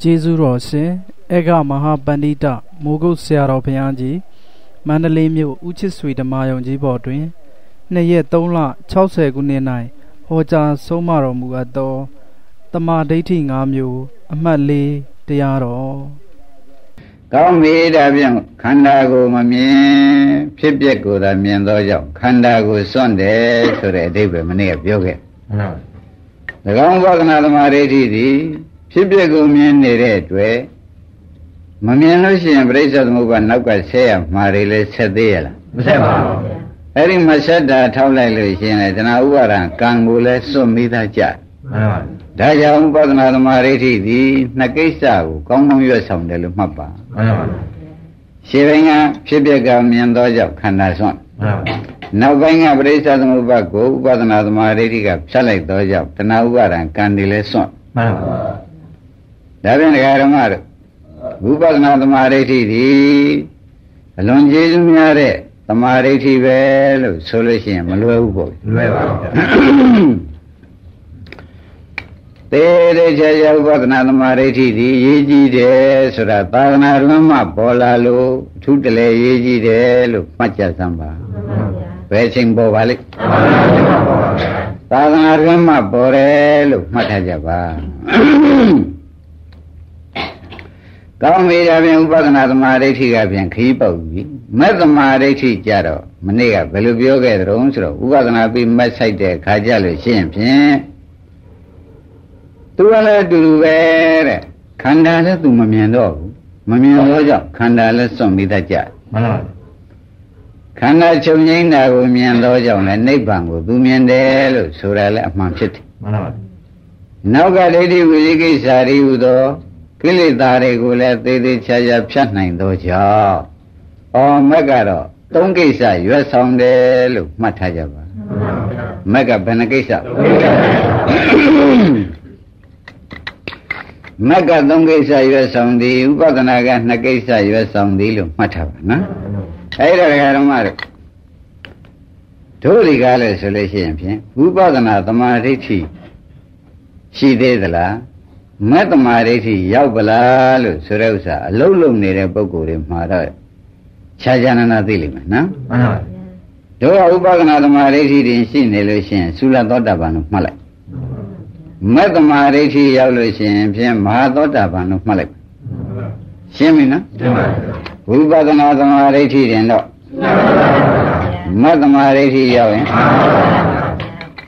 ကျေးဇူးတော်ရှင်အေကမဟာပန္တိတမိုးကုတ်ဆရာတော်ဘုရားကြီးမန္တလေးမြို့ဦးချစ်ဆွေဓမ္မယုံကြီးဘော်တွင်2ရက်3လ60ခုနှစ်၌ဟောကြားဆုံးမတော်မူအပ်သောတမာဒိဋ္ဌိ5မျိုး အမှတ်၄တရားတော်ကောင်းပြီဒါဖြင့်ခန္ဓာကိုမမြင်ဖြစ်ပျက်ကိုသာမြင်သောကြောင့်ခန္ဓာကိုစွန့်တယ်ဆိုတဲ့အဓိပ္ပာယ်မနေ့ကပြောခဲ့မှန်ပါ၎င်းဝကနာသမာဓိဋ္ဌိသည် ဖြစ်ပျက်ကိုမြင်နေတဲ့အတွက်မမြင်လို့ရှိရင်ပြိဿသမုပ္ပါနောက်ကဆက်ရမှာတွေလဲဆက်သေးရလားမဆက်ပါဘူးအဲ့ဒီမဆက်တာထောက်လိုက်လို့ရှိရင်လေတဏှာဥပါဒံကံကိုလဲစွန့်မိသားကြမှန်ပါဒါကြောင့်ဥပဒနာသမာဓိဋ္ဌိသည်နှစ်ကိစ္စကိုကောင်းကောင်းရွတ်ဆောင်တယ်လို့မှတ်ပါမှန်ပါရှင်းပိုင်းကဖြစ်ပျက်ကမြင်သောကြောင့်ခန္ဓာစွန့်မှန်ပါနောက်ပိုင်းကပရိစ္ဆသမုပ္ပါကိုဥပဒနာသမာဓိဋ္ဌိကဖြတ်လိုက်သောကြောင့်တဏှာဥပါဒံကံတွေလဲစွန့်မှန်ပါ ဒါဖြင့်ဒကာဓမ္မတို့ဝိပဿနာသမာဓိဋ္ဌိသည်အလွန်ကျေးဇူးများတဲ့သမာဓိဋ္ဌိပဲလို့ဆိုလို့ရှိရင်မလွယ်ဘူးပေါ့လွယ်ပါဘူးသေးသေးချာချာဥပဒနာသမာဓိဋ္ဌိဒီရေးကြည့်တယ်ဆိုတာသာသနာ့ရမပေါ်လာလို့အထူးတလဲရေးကြည့်တယ်လို့မှတ်ကြစမ်းပါဘယ်ချိန်ပေါ်ပါလိမ့်သာသနာ့ရမပေါ်တယ်လို့မှတ်ထားကြပါ ကောင်းပြီဒါဖြင့်ဥပဒနာသမာဓိဋ္ဌိကဖြင့်ခီးပေါက်ပြီမက်သမာဓိဋ္ဌိကြတော့မနေ့ကဘယ်လိုပြောခဲ့သလဲဆိုတော့ဥပဒနာပြီးမက်ဆိုင်တဲ့ခါကြလို့ရှင်းဖြင့်သူကလည်းအတူတူပဲတဲ့ခန္ဓာလည်းသူမမြင်တော့ဘူးမမြင်တော့ကြောင့်ခန္ဓာလည်းစွန့်ပြီးတတ်ကြမှန်ပါခန္ဓာချုပ်ငိမ့်တာကိုမြင်တော့ကြောင့်လည်းနိဗ္ဗာန်ကိုသူမြင်တယ်လို့ဆိုတာလည်းအမှန်ဖြစ်တယ်မှန်ပါနောက်ကဒိဋ္ဌိဝိသိကိစ္စရိဟုသော ကိလေသာတွေကိုလည်းသေးသေးချာချာဖြတ်နိုင်သောကြောင့်အော်မက်ကတော့သုံးကိစ္စရွတ်ဆောင်တယ်လို့မှတ်ထားကြပါမက်ကဘယ်နှကိစ္စမက်ကသုံးကိစ္စရွတ်ဆောင်သည်ဥပဒနာကနှစ်ကိစ္စရွတ်ဆောင်သည်လို့မှတ်ထားပါနော်အဲ့ဒါဓမ္မတို့တို့ဒီကားလဲဆိုလို့ရှိရင်ဖြင့်ဝိပဿနာသမာဓိဋ္ဌိရှိသေးသလား မက်တမာဒိဋ္ဌိရောက်ပလားလို့ဆိုတဲ့ဥစ္စာအလုံးလုံးနေတဲ့ပုဂ္ဂိုလ်တွေမှာတော့ခြားခြားနာနာသိလိမ့်မယ်နော်မှန်ပါပါတို့ကဥပဒနာသမာဓိဋ္ဌိတွေရှိနေလို့ရှိရင်သုလသောတာပန်လို့မှတ်လိုက်မက်တမာဒိဋ္ဌိရောက်လို့ရှိရင်ဖြင့်မဟာသောတာပန်လို့မှတ်လိုက်ရှင်းပြီနော်ရှင်းပါပြီဝိပဿနာသမာဓိဋ္ဌိတင်တော့မက်တမာဒိဋ္ဌိရောက်ရင်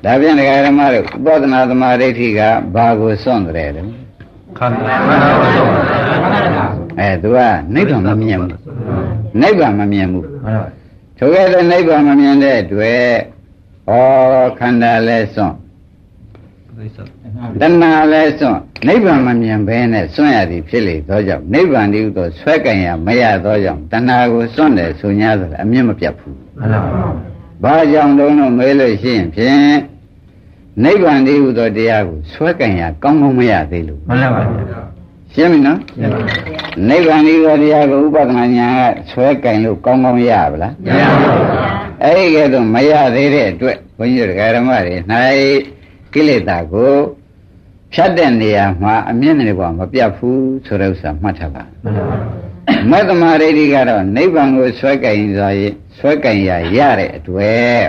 ဒါပြန်ဒကာဓမ္မတို့ဥပဒနာသမာဓိဋ္ဌိကဘာကိုစွန့်တယ်လဲခန္ဓာအဲသူကနိဗ္ဗာန်မမြင်ဘူးနိဗ္ဗာန်မမြင်ဘူးထိုကဲ့သို့နိဗ္ဗာန်မမြင်တဲ့အတွက်ဩခန္ဓာလဲစွန့်တဏှာလဲစွန့်နိဗ္ဗာန်မမြင်ဘဲနဲ့စွန့်ရသည်ဖြစ်လေသောကြောင့်နိဗ္ဗာန်တည်းသောဆွဲကင်ရမရသောကြောင့်တဏှာကိုစွန့်တယ်ဆို냐ဆိုအမြင့်မပြတ်ဘူးမှန်ပါပါ ဘာကြောင့်တုံးလို့မေးလို့ရှိရင်ဖြင့်နိဗ္ဗာန်တည်းဟူသောတရားကိုဆွဲကင်ရကောင်းကောင်းမရသေးလို့မှန်ပါပါရှင်းပြီနော်ရှင်းပါပါနိဗ္ဗာန်တည်းဟူသောတရားကိုဥပဒနာညာကဆွဲကင်လို့ကောင်းကောင်းရပါလားမရပါဘူးအဲ့ဒီကဲတော့မရသေးတဲ့အတွက်ဘုန်းကြီးတို့ဓမ္မတွေ၌ကိလေသာကိုဖြတ်တဲ့နေရာမှာအမြင့်နေကွာမပြတ်ဘူးဆိုတဲ့ဥစ္စာမှတ်ထားပါမှန်ပါပါ မတ္တမရိဋ္ဌိကတော့နိဗ္ဗာန်ကိုဆွဲကင်စွာဆွဲကင်ရရတဲ့အတွက်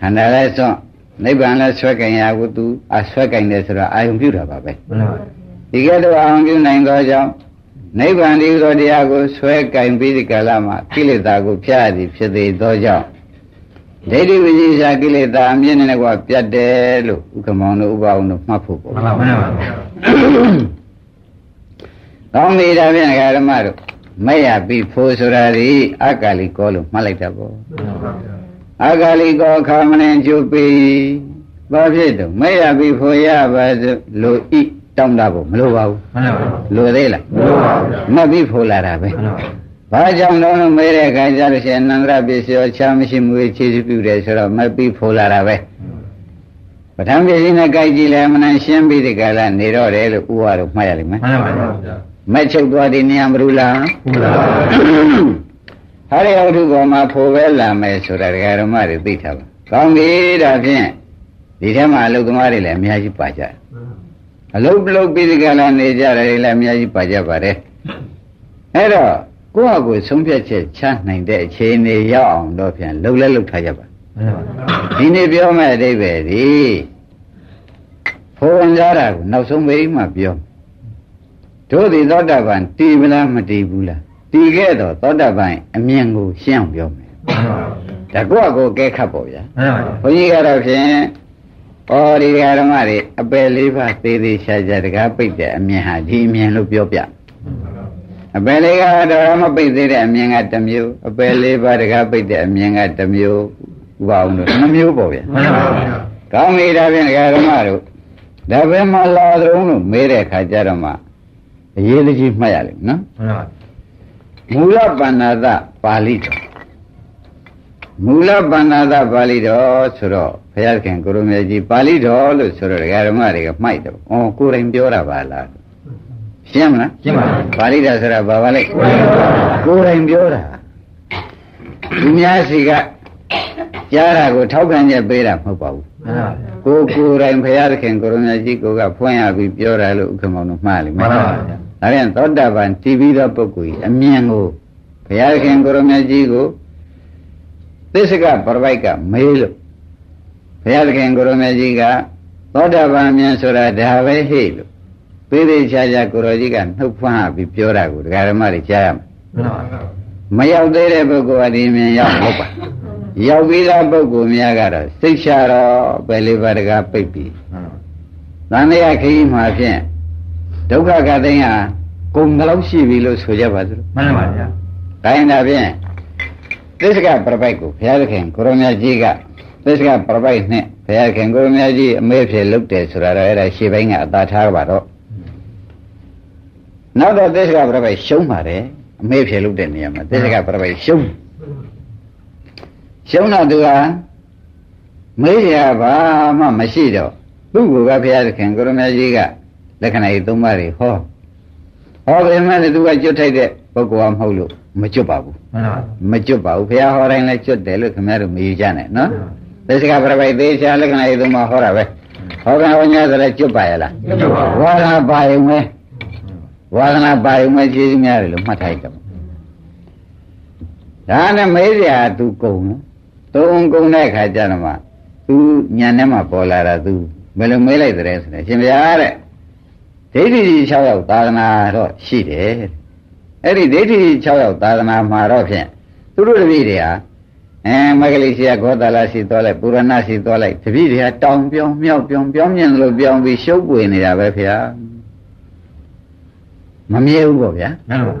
ခန္ဓာလည်းစွန့်နိဗ္ဗာန်လည်းဆွဲကင်ရကိုသူအဆွဲကင်တယ်ဆိုတော့အာယုံပြုတာပါပဲဒီကဲတော့အာယုံပြုနိုင်သောကြောင့်နိဗ္ဗာန်ဒီသောတရားကိုဆွဲကင်ပြီးဒီကလာမှာကိလေသာကိုဖျက်သည်ဖြစ်သေးသောကြောင့်ဒိဋ္ဌိဝိဇ္ဇာကိလေသာအမြင့်နဲ့ကွာပြတ်တယ်လို့ဥက္ကမောင်တို့ဥပအောင်တို့မှတ်ဖို့ပေါ့မှန်ပါပါ ကောင်းပြီဒါဖြင့်ဓမ္မတို့မရပြီဖို့ဆိုတာဒီအကာလီကောလို့မှတ်လိုက်တာပေါ့အကာလီကောခါမနေကျုပ်ပြီဘာဖြစ်တော့မရပြီဖို့ရပါလို့ဤတောင်းတာဖို့မလိုပါဘူးမှန်ပါဘူးလိုသေးလားမလိုပါဘူးမှတ်ပြီးဖို့လာတာပဲမှန်ပါဘူးဘာကြောင့်တော့မဲတဲ့ခါကျလို့ရှိရင်အနန္တရပစ္စယောချာမရှိမှုခြေစုပြုတယ်ဆိုတော့မပြီးဖိုးလာတာပဲပဋ္ဌာန်းပစ္စည်းနဲ့ကြိုက်ကြည့်လဲမနှရှင်းပြီးဒီကလာနေတော့တယ်လို့ဥပါတော့မှတ်ရလိမ့်မယ်မှန်ပါပါ မချုပ်သွားတဲ့နေရာမလို့လားဟုတ်ပါဘူးဟာရယုထုပေါ်မှာဖိုပဲလာမယ်ဆိုတာဒကာဓမ္မတွေသိထားပါကောင်းပြီဒါဖြင့်ဒီထဲမှာအလုသမားတွေလည်းအများကြီးပါကြတယ်အလုတ်ပလုတ်ပြီးဒီကလာနေကြတယ်လည်းအများကြီးပါကြပါတယ်အဲ့တော့ကိုယ့်အကိုဆုံးဖြတ်ချက်ချနိုင်တဲ့အခြေအနေရောက်အောင်တော့ပြန်လှုပ်လဲလှုပ်ထားကြပါဒီနေ့ပြောမဲ့အဓိပ္ပာယ်ဒီဘုံကြတာကိုနောက်ဆုံးမိမှပြော တို့ဒီသောတာပန်တည်မလားမတည်ဘူးလားတည်ခဲ့တော့သောတာပန်အမြင်ကိုရှင်းအောင်ပြောမယ်ဒါကိုယ့်အကိုကဲခတ်ပေါ့ဗျာဘုန်းကြီးကတော့ဖြင့်ဩဒီဓမ္မတွေအပယ်လေးပါးသေးသေးရှားရှားတကားပိတ်တဲ့အမြင်ဟာဒီအမြင်လို့ပြောပြအပယ်လေးကတော့မပိတ်သေးတဲ့အမြင်ကတစ်မျိုးအပယ်လေးပါးတကားပိတ်တဲ့အမြင်ကတစ်မျိုးဥပအောင်လို့နှမျိုးပေါ့ဗျာကောင်းပြီဒါဖြင့်ဓမ္မတို့ဒါပဲမလာတော့လို့မေးတဲ့ခါကျတော့မှ အရေးကြီးမှတ်ရလိမ့်နော်မူလပဏ္ဏသပါဠိတော်မူလပဏ္ဏသပါဠိတော်ဆိုတော့ဘုရားခင်ကိုရမေကြီးပါဠိတော်လို့ဆိုတော့ဒကာဓမ္မတွေကမှိုက်တယ်။အော်ကိုယ်တိုင်ပြောတာပါလား။ရှင်းမလား။ရှင်းပါပြီ။ပါဠိတော်ဆိုတာဘာပါလဲ။ကိုယ်တိုင်ပြောတာ။သူများစီကကြားတာကိုထောက်ခံချက်ပေးတာမဟုတ်ပါဘူး။မှန်ပါဗျာ။ကိုကိုယ်တိုင်ဘုရားခင်ကိုရမေကြီးကိုကဖွင့်ရပြီးပြောတာလို့ဥက္ကမောင်တို့မှားလိမ့်မယ်။မှန်ပါဗျာ။ ဒါပြန်သောတာပန်တည်ပြီးသောပုဂ္ဂိုလ်အမြင်ကိုဘုရားခင်ကိုရမေကြီးကိုသစ္စကပရပိုက်ကမေးလို့ဘုရားသခင်ကိုရမေကြီးကသောတာပန်မြင်ဆိုတာဒါပဲဟိလို့သေးသေးချာချာကိုရောကြီးကနှုတ်ဖွင့်ပြီးပြောတာကိုဒကာဓမ္မတွေကြားရမယ်မရောက်သေးတဲ့ပုဂ္ဂိုလ်ကဒီမြင်ရောက်ဟုတ်ပါရောက်ပြီးသားပုဂ္ဂိုလ်များကတော့စိတ်ချတော့ပဲလေးပါးတကားပိတ်ပြီးသံဃာခရီးမှာဖြင့် ဒုက္ခကသိန်းဟာကုံတော့ရှိပြီလို့ဆိုကြပါစို့မှန်ပါဗျာဒါရင်ဒါဖြင့်သစ္စကပြပိုက်ကိုဘုရားသခင်ကိုရောမြတ်ကြီးကသစ္စကပြပိုက်နဲ့ဘုရားခင်ကိုရမကြီးအမေဖြစ်လုပ်တယ်ဆိုတာတော့အဲ့ဒါရှေ့ပိုင်းကအသာထားပါတော့နောက်တော့သစ္စကပြပိုက်ရှုံးပါတယ်အမေဖြစ်လုပ်တဲ့နေရာမှာသစ္စကပြပိုက်ရှုံးရှုံးတော့သူကမေးရဘာမှမရှိတော့သူ့ကိုယ်ကဘုရားခင်ကိုရမကြီးက လက္ခဏာကြီးသုံးပါးတွေဟောဟောပေမဲ့သူကကျွတ်ထိုက်တဲ့ပုဂ္ဂိုလ်ကမဟုတ်လို့မကျွတ်ပါဘူးမှန်ပါမကျွတ်ပါဘူးဘုရားဟောတိုင်းလည်းကျွတ်တယ်လို့ခင်ဗျားတို့မယူကြနဲ့နော်သစ္စကပြပိုက်သေးချာလက္ခဏာရေးသုံးပါဟောတာပဲဟောကဟောညာဆိုလည်းကျွတ်ပါရဲ့လားကျွတ်ပါဝါဒနာပါယုံပဲဝါဒနာပါယုံပဲခြေစည်းများတယ်လို့မှတ်ထားကြပါဒါနဲ့မေးစရာသူကုံနော်သုံးကုံတဲ့ခါကျတော့မှသူညံထဲမှာပေါ်လာတာသူဘယ်လိုမေးလိုက်တဲ့ဆိုတော့ရှင်ဗျာတဲ့ ဒိဋ္ဌိကြီး6ယောက်သာသနာတော့ရှိတယ်အဲ့ဒီဒိဋ္ဌိကြီး6ယောက်သာသနာမှာတော့ဖြင့်သူတို့တပည့်တွေဟာအဲမဂလိရှိယဂောတလာရှိသွားလိုက်ပုရဏရှိသွားလိုက်တပည့်တွေကတောင်ပြောင်းမြောက်ပြောင်းပြောင်းမြင်လို့ပြောင်းပြီးရှုပ်ပွေနေတာပဲဖေဟာမမြဲဘူးပေါ့ဗျာမှန်ပါ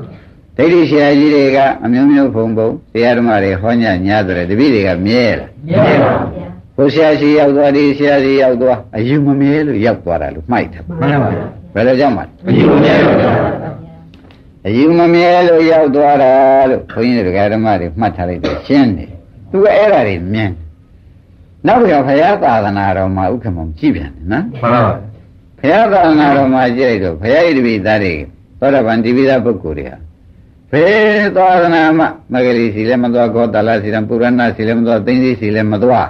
ဒိဋ္ဌိဆရာကြီးတွေကအမျိုးမျိုးဖုံဖုံတရားဓမ္မတွေဟောညညာတယ်တပည့်တွေကမြဲလားမြဲပါဗျာဘုရားရှိရောက်သွားဒီဆရာရှိရောက်သွားအယူမမြဲလို့ရောက်သွားတာလို့မှိုက်တယ်မှန်ပါဗျာ ဘယ်လိုကြောင့်မှအယူမမြဲပါဗျာအယူမမြဲလို့ရောက်သွားတာလို့ဘုန်းကြီးတွေကဓမ္မတွေမှတ်ထားလိုက်တယ်ရှင်းတယ်သူကအဲ့ဒါတွေမြင်နောက်ပြီးတော့ဘုရားသာသနာတော်မှာဥက္ကမကြည့်ပြန်တယ်နော်မှန်ပါပါဘုရားသာသနာတော်မှာကြည့်လိုက်တော့ဘုရားဣတိပိသားတွေသောတာပန်တိပိသားပုဂ္ဂိုလ်တွေဟာဘယ်သာသနာမှာမဂလိစီလည်းမသွားကောတလာစီလည်းပုရဏစီလည်းမသွားသိသိစီလည်းမသွား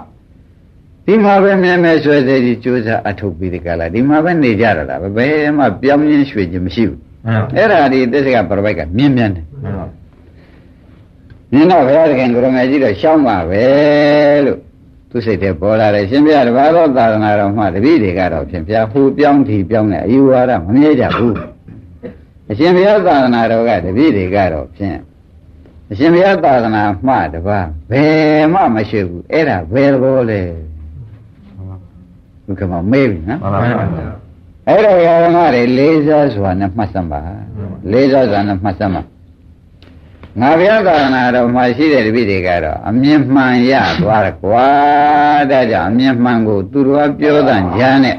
ဒီမှာပဲမြဲမြဲဆွဲသေးကြီးကြိုးစားအထုတ်ပြီးဒီကလာဒီမှာပဲနေကြရတာပဲဘယ်မှပြောင်းရင်းရွှေ့ခြင်းမရှိဘူးအဲ့ဒါဒီသစ္စကပရပိုက်ကမြင်မြန်တယ်မှန်ပါမြင်တော့ဘုရားသခင်ကိုရမေကြီးတော့ရှောင်းပါပဲလို့သူစိတ်ထဲပေါ်လာတယ်ရှင်ပြတပါးသောသာသနာတော်မှတပည့်တွေကတော့ဖြင့်ပြဟူပြောင်းထီပြောင်းတဲ့အယူဝါဒမမြဲကြဘူးအရှင်ဘုရားသာသနာတော်ကတပည့်တွေကတော့ဖြင့်အရှင်ဘုရားသာသနာမှတပါးဘယ်မှမရှိဘူးအဲ့ဒါဘယ်လိုလဲ ဘုကမမေးပြီနော်မှန်ပါပါအဲ့ဒါရဟန်းတွေလေးစားစွာနဲ့မှတ်စမ်းပါလေးစားစွာနဲ့မှတ်စမ်းပါငါဘုရားသာသနာတော်မှာရှိတဲ့တပည့်တွေကတော့အမြင်မှန်ရသွားတယ်ကွာဒါကြောင့်အမြင်မှန်ကိုသူတော်ပြောတဲ့ညာနဲ့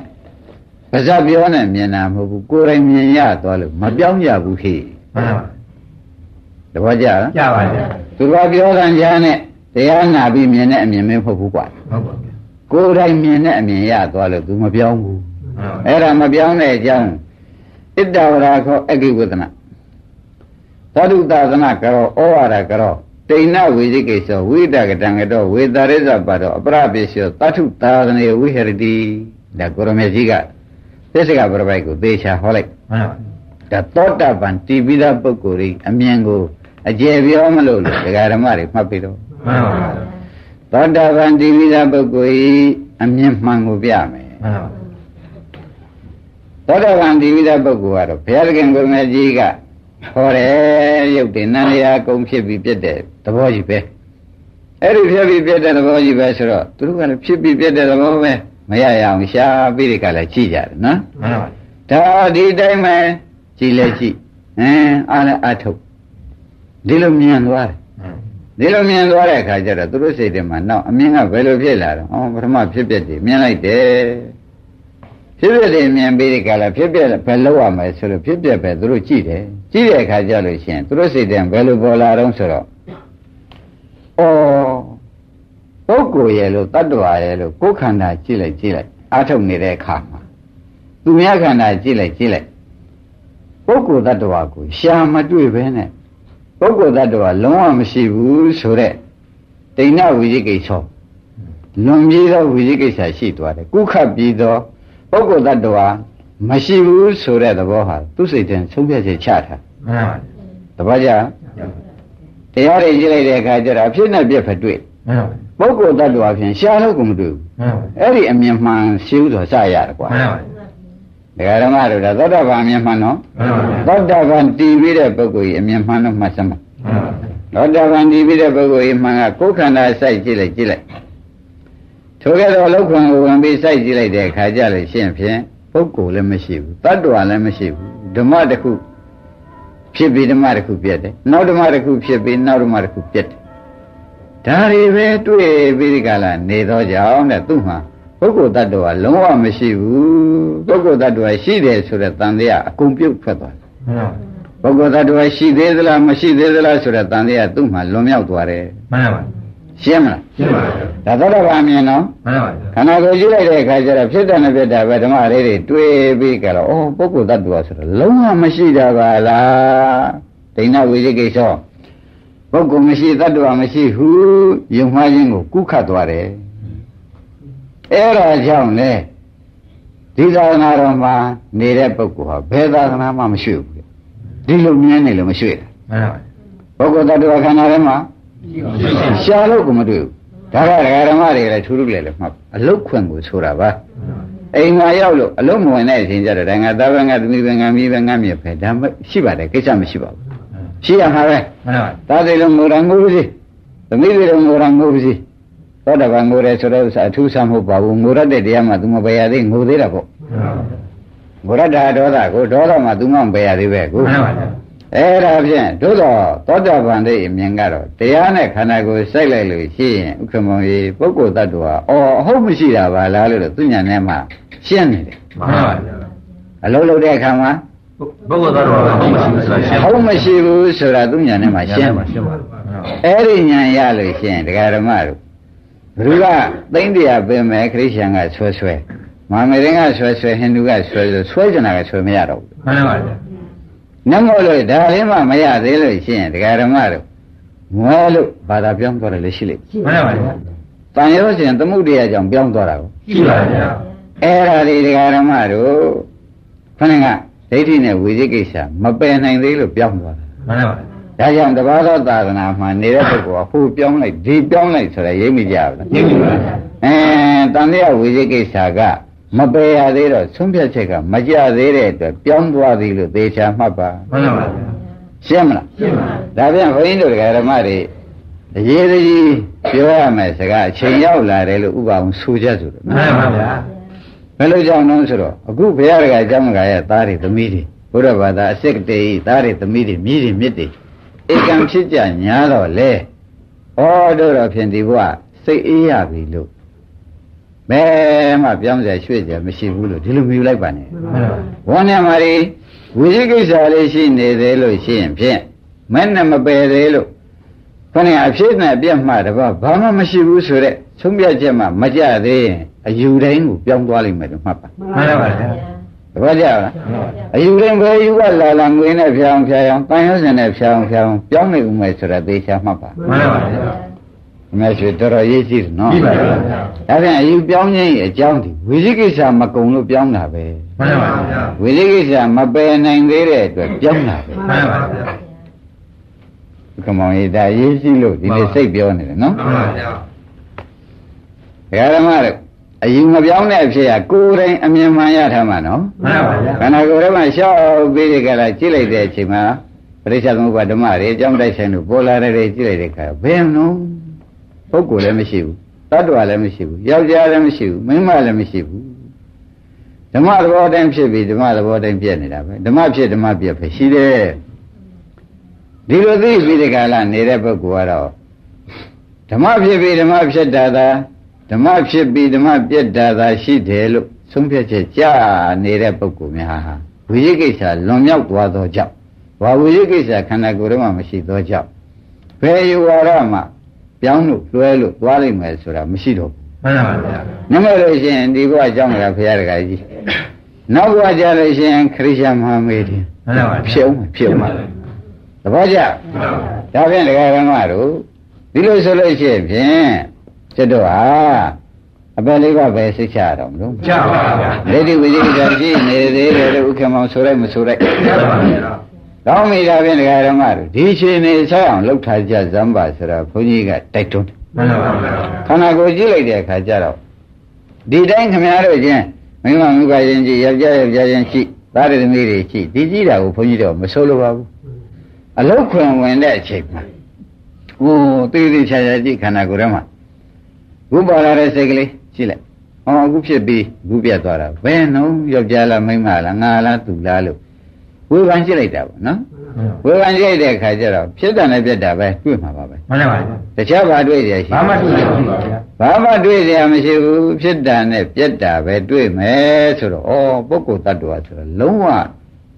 ပါဇက်ပြောနဲ့မြင်တာမဟုတ်ဘူးကိုယ်တိုင်မြင်ရသွားလို့မပြောင်းကြဘူးခေမှန်ပါတပည့်ကြလားကြပါဗျာသူတော်ပြောတဲ့ညာနဲ့တရားနာပြီးမြင်တဲ့အမြင်မဟုတ်ဘူးကွာဟုတ်ပါဗျာ ကိုယ်တိုင်မြင်တဲ့အမြင်ရသွားလို့ तू မပြောင်းဘူးအဲ့ဒါမပြောင်းတဲ့အကြောင်းဣတ္တဝရခောအကိဝဒနာသတုသာသနာကရောဩဝါဒကရောတိဏဝေဇိကိသောဝိတကတံကတောဝေတာရိဇပါတောအပရပိစ္ဆောတထုသာသနေဝိဟရတိဒါကိုရမေကြီးကသသစ္စကပရပိုက်ကိုသေချာဟောလိုက်မှန်ပါဒါသောတာပန်တည်ပြီးသားပုဂ္ဂိုလ်ကြီးအမြင်ကိုအကျယ်ပြောမလို့လို့ဒကာဓမ္မတွေမှတ်ပြီးတော့မှန်ပါ သောတာပန်တည်ပြီးသားပုဂ္ဂိုလ်ကြီးအမြင်မှန်ကိုပြမယ်မှန်ပါသောတာပန်တည်ပြီးသားပုဂ္ဂိုလ်ကတော့ဘုရားသခင်ကိုယ်မြတ်ကြီးကဟောတယ်ရုပ်တင်နန္ဒရာကုံဖြစ်ပြီးပြတ်တဲ့သဘောကြီးပဲအဲ့ဒီဖြစ်ပြီးပြတ်တဲ့သဘောကြီးပဲဆိုတော့သူတို့ကလည်းဖြစ်ပြီးပြတ်တဲ့သဘောပဲမရရအောင်ရှားပြီးဒီကလည်းကြည့်ကြတယ်နော်မှန်ပါဒါဒီတိုင်းပဲကြည်လဲကြည်အင်းအားလည်းအထုတ်ဒီလိုမြင်သွားတယ် ဒီလိုမြင်သွားတဲ့အခါကျတော့သူတို့စိတ်ထဲမှာနောက်အမြင်ကဘယ်လိုဖြစ်လာတော့အော်ပထမဖြစ်ပြတယ်မြင်လိုက်တယ်ဖြစ်ပြတယ်မြင်ပြီးဒီကလာဖြစ်ပြဘယ်လောက်ရမလဲဆိုလို့ဖြစ်ပြပဲသူတို့ကြည့်တယ်ကြည့်တဲ့အခါကျလို့ရှိရင်သူတို့စိတ်ထဲဘယ်လိုပေါ်လာတော့ဆိုတော့အော်ပုဂ္ဂိုလ်ရဲ့လို့တတ္တဝါရဲ့လို့ကိုယ်ခန္ဓာကြည့်လိုက်ကြည့်လိုက်အထုတ်နေတဲ့အခါမှာသူများခန္ဓာကြည့်လိုက်ကြည့်လိုက်ပုဂ္ဂိုလ်တ attva ကိုရှာမတွေ့ပဲနဲ့ ပုဂ္ဂိုလ်တ attva လုံးဝမရှိဘူးဆိုတဲ့ဒိဋ္ဌဝိဇိကိစ္စလွန်ပြေးသောဝိဇိကိစ္စရှိသွားတယ်ကုခတ်ပြီးသောပုဂ္ဂိုလ်တ attva မရှိဘူးဆိုတဲ့သဘောဟာသူစိတ်ထဲဆုံးဖြတ်ချက်ချတာမှန်ပါသဘောကျတရားတွေကြည့်လိုက်တဲ့အခါကျတော့အဖြစ်နဲ့ပြက်ဖက်တွေ့မှန်ပါပုဂ္ဂိုလ်တ attva ဖြင့်ရှာလို့ကိုမတွေ့ဘူးမှန်ပါအဲ့ဒီအမြင်မှန်ရှိဥစွာစရတယ်ကွာမှန်ပါ ဒကာဓမ္မတို့ဒါသောတာပန်အမြင်မှန်နော်မှန်ပါသောတာပန်တည်ပြီးတဲ့ပုဂ္ဂိုလ်ကြီးအမြင်မှန်တော့မှတ်စမ်းပါမှန်ပါသောတာပန်တည်ပြီးတဲ့ပုဂ္ဂိုလ်ကြီးမှန်ကကိုယ်ခန္ဓာစိုက်ကြည့်လိုက်ကြည့်လိုက်ထိုကဲ့သို့လောက်ခွန်ကိုဝင်ပြီးစိုက်ကြည့်လိုက်တဲ့အခါကျလို့ရှင်းဖြင့်ပုဂ္ဂိုလ်လည်းမရှိဘူးတတ္တဝါလည်းမရှိဘူးဓမ္မတစ်ခုဖြစ်ပြီးဓမ္မတစ်ခုပြတ်တယ်နောက်ဓမ္မတစ်ခုဖြစ်ပြီးနောက်ဓမ္မတစ်ခုပြတ်တယ်ဒါတွေပဲတွေ့ပြီးဒီကလာနေတော့ကြောင်းတဲ့သူ့မှာ ပုဂ္ဂိုလ်တ attva လုံးဝမရှိဘူးပုဂ္ဂိုလ်တ attva ရှိတယ်ဆိုတဲ့တန်တရားအကုန်ပြုတ်ထွက်သွားတယ်မှန်ပါပုဂ္ဂိုလ်သတ္တဝါရှိသေးသလားမရှိသေးသလားဆိုတဲ့တန်တရားသူ့မှာလွန်မြောက်သွားတယ်မှန်ပါရှင်းမလားရှင်းပါဒါသောတာပန်မြင်နော်မှန်ပါခန္ဓာကိုယ်ကြည့်လိုက်တဲ့အခါကျတော့ဖြစ်တယ်နဲ့ဖြစ်တာပဲဓမ္မလေးတွေတွေးပြီးကြတော့အော်ပုဂ္ဂိုလ်သတ္တဝါဆိုတော့လုံးဝမရှိတာပါလားဒိဋ္ဌဝိသိကိစ္စပုဂ္ဂိုလ်မရှိသတ္တဝါမရှိဟုယုံမှားခြင်းကိုကုခတ်သွားတယ် အဲ့ဒါကြောင့်လေဒီသာသနာတော်မှာနေတဲ့ပုဂ္ဂိုလ်ဟာဘယ်သာသနာမှမရှိဘူးလေဒီလိုမြင်နေလို့မရှိတာမှန်ပါပုဂ္ဂိုလ်တ attva ခန္ဓာထဲမှာရှားလို့ကိုမတွေ့ဘူးဒါကဒကာဓမ္မတွေလည်းထူးထူးလေလေမှတ်အလုတ်ခွင့်ကိုဆိုတာပါအိမ်မှာရောက်လို့အလုတ်မဝင်တဲ့အချိန်ကျတော့ဒါငါသားပဲငါသမီးပဲငါမိပဲငါမြေပဲဒါမရှိပါတယ်ကိစ္စမရှိပါဘူးရှိရမှာပဲမှန်ပါသားသေးလုံးငိုရငိုပါစေသမီးသေးလုံးငိုရငိုပါစေ သောတာပန်ငိုတယ်ဆိုတော့ဥစ္စာအထူးဆန်းမဟုတ်ပါဘူးငိုရတဲ့တရားမှ तू မပယ်ရသေးငိုသေးတာပေါ့ငိုရတာဒေါသကိုဒေါသမှ तू မပယ်ရသေးပဲကိုမှန်ပါအဲ့ဒါဖြင့်သို့တော့သောတာပန်တိအမြင်ကတော့တရားနဲ့ခန္ဓာကိုယ်စိုက်လိုက်လို့ရှိရင်ဥက္ကမောင်ကြီးပုဂ္ဂိုလ်တ attva အော်အဟုတ်မရှိတာပါလားလို့သူညာနဲ့မှရှင်းနေတယ်မှန်ပါအလုံးလုံးတဲ့အခါမှာပုဂ္ဂိုလ်သားတော်ကဟုတ်မရှိဘူးဆိုတာရှင်းဟုတ်မရှိဘူးဆိုတာသူညာနဲ့မှရှင်းပါတယ်ရှင်းပါအဲ့ဒီညာရလို့ရှိရင်ဒကာဓမ္မတို့ ဘုရားသိမ့်တရားပင်မဲ့ခရစ်ယာန်ကဆွဲဆွဲမာမေရင်ကဆွဲဆွဲဟိန္ဒူကဆွဲဆွဲဆွဲကြတာကဆွဲမရတော့ဘူးမှန်ပါနမောလို့ဒါလေးမှမရသေးလို့ရှိရင်ဒကာဓမ္မတို့ငွဲလို့ဘာသာပြောင်းသွားတယ်လေရှိလိမ့်မှန်ပါတန်ရောရှင်သမုဒ္ဒရာကြောင့်ပြောင်းသွားတာကိုရှိပါဗျာအဲ့ဒါဒီဒကာဓမ္မတို့ခဏကဒိဋ္ဌိနဲ့ဝိသိကိစ္စမပယ်နိုင်သေးလို့ပြောင်းသွားတာမှန်ပါ ဒါကြောင့်တပါးသောသာသနာမှာနေတဲ့ပုဂ္ဂိုလ်ကဟိုပြောင်းလိုက်ဒီပြောင်းလိုက်ဆိုတော့ရိပ်မိကြဘူးလားရှင်းပါဗျာအဲတန်တရားဝိသိကိစ္စကမပယ်ရသေးတော့ဆုံးဖြတ်ချက်ကမကြသေးတဲ့အတွက်ပြောင်းသွားသည်လို့သေချာမှတ်ပါမှန်ပါရှင်းမလားရှင်းပါဒါပြန်ဘုန်းကြီးတို့ဓမ္မတွေအရေးကြီးပြောရမယ်စကားအချိန်ရောက်လာတယ်လို့ဥပအောင်ဆိုကြဆိုတော့မှန်ပါဗျာဘယ်လိုကြောင့်လဲဆိုတော့အခုဘုရားတကအကြောင်းကရဲ့သားတွေသမီးတွေဘုရားဘာသာအစစ်တေဤသားတွေသမီးတွေမြည်တွေမြစ်တွေ ဧကံဖြစ်ကြညာတော့လေဩတို့တော့ဖြင့်ဒီဘုရားစိတ်အေးရပြီလို့ဘယ်မှပြောင်းစရာရွှေ့စရာမရှိဘူးလို့ဒီလိုမြူလိုက်ပါနဲ့မှန်ပါဝန်းထဲမှာဒီဝိသိကိစ္စလေးရှိနေသေးလို့ရှိရင်ဖြင့်မဲ့နဲ့မပယ်သေးလို့ခொနည်းအဖြစ်နဲ့ပြတ်မှတပါဘာမှမရှိဘူးဆိုတော့သုံးပြချက်မှမကြသေးရင်အယူတိုင်းကိုပြောင်းသွားလိမ့်မယ်လို့မှတ်ပါမှန်ပါဗျာ တပည့်ကြလားအယူတိုင်းပဲယူကလာလာငွေနဲ့ဖြောင်းဖြောင်းတန်ရုံးစင်နဲ့ဖြောင်းဖြောင်းပြောင်းနေဦးမယ်ဆိုတော့သေချာမှတ်ပါမှန်ပါဗျာငအမေဆိုတော်တော်ရေးကြည့်တယ်နော်ကြည့်ပါဗျာဒါပြန်အယူပြောင်းခြင်းရဲ့အကြောင်းဒီဝိသိကိစ္စမကုံလို့ပြောင်းတာပဲမှန်ပါဗျာဝိသိကိစ္စမပယ်နိုင်သေးတဲ့အတွက်ပြောင်းတာပဲမှန်ပါဗျာကမောင်ရေးဒါရေးကြည့်လို့ဒီနေ့စိတ်ပြောနေတယ်နော်မှန်ပါဗျာဘုရားဓမ္မတို့ အယူမပြောင်းတဲ့အဖြစ်ကကိုယ်တိုင်အမြင်မှန်ရထားမှာနော်မှန်ပါဗျာခန္ဓာကိုယ်ထဲမှာရှောက်ပြီးဒီကလာကြည့်လိုက်တဲ့အချိန်မှာပရိစ္ဆေသမုပ္ပါဓမ္မတွေအကြောင်းတိုက်ဆိုင်လို့ပေါ်လာတဲ့တွေကြည့်လိုက်တဲ့အခါဘယ်နော်ပုဂ္ဂိုလ်လည်းမရှိဘူးတ attva လည်းမရှိဘူးယောက်ျားလည်းမရှိဘူးမိန်းမလည်းမရှိဘူးဓမ္မသဘောတိုင်းဖြစ်ပြီးဓမ္မသဘောတိုင်းပြည့်နေတာပဲဓမ္မဖြစ်ဓမ္မပြည့်ပဲရှိတယ်ဒီလိုသိပြီးဒီကလာနေတဲ့ပုဂ္ဂိုလ်ကတော့ဓမ္မဖြစ်ပြီးဓမ္မဖြစ်တာသာ ဓမ္မဖြစ်ပြီးဓမ္မပြည့်တာသာရှိတယ်လို့ဆုံးဖြတ်ချက်ကြနေတဲ့ပုဂ္ဂိုလ်များဟာဝိရိကိစ္စလွန်မြောက်သွားသောကြောင့်ဘာဝိရိကိစ္စခန္ဓာကိုယ်ထဲမှာမရှိသောကြောင့်ဘယ်ယူဝါဒမှပြောင်းလို့လွှဲလို့သွားလိမ့်မယ်ဆိုတာမရှိတော့ဘူးမှန်ပါဗျာနမလို့ရှိရင်ဒီဘဝကြောင်းရဘုရားတကာကြီးနောက်ဘဝကြလို့ရှိရင်ခရစ်ယာန်မဟာမေတင်မှန်ပါဗျာဖြစ်အောင်ဖြစ်အောင်သဘောကျဒါဖြင့်ဒကာရမတို့ဒီလိုဆိုလို့ရှိရင်ဖြင့် ကျွတ်တော့ဟာအပယ်လေးပါးပဲစိတ်ချရတော့မလို့ကြပါဗျာဒိဋ္ဌိဝိသိကိစ္စရှိနေသေးတယ်လို့ဥက္ကမောင်ဆိုလိုက်မဆိုလိုက်ကြပါဗျာကောင်းပြီဒါဖြင့်ဒကာရမတို့ဒီရှင်နေဆက်အောင်လှုပ်ထားကြဇမ်းပါဆိုတော့ဘုန်းကြီးကတိုက်တွန်းတယ်မှန်ပါဗျာခန္ဓာကိုယ်ကြည့်လိုက်တဲ့အခါကျတော့ဒီတိုင်းခမည်းတော်ချင်းမိမမုခရင်ကြည့်ယောက်ျားယောက်ျားချင်းရှိသားရသမီးတွေရှိဒီကြည့်တာကိုဘုန်းကြီးတော့မဆိုးလို့ပါဘူးအလုတ်ခွင်ဝင်တဲ့အချိန်မှာဟိုသေးသေးချာချာကြည့်ခန္ဓာကိုယ်ထဲမှာ ခုပေါ်လာတဲ့စိတ်ကလေးရှိလိုက်။အော်အခုဖြစ်ပြီးခုပြတ်သွားတာဘယ်နှုံးယောက်ျားလားမိန်းမလားငါလားသူလားလို့ဝေဖန်ရှိလိုက်တာပေါ့နော်။ဝေဖန်ရှိလိုက်တဲ့အခါကျတော့ဖြစ်တယ်နဲ့ပြတ်တာပဲတွေ့မှာပါပဲ။မှန်ပါပါ။တခြားဘာတွေ့ရရှိဘာမှတွေ့ရမရှိပါဘူး။ဘာမှတွေ့ရမရှိဘူးဖြစ်တယ်နဲ့ပြတ်တာပဲတွေ့မယ်ဆိုတော့အော်ပုဂ္ဂိုလ်တ attva ဆိုတော့လုံးဝ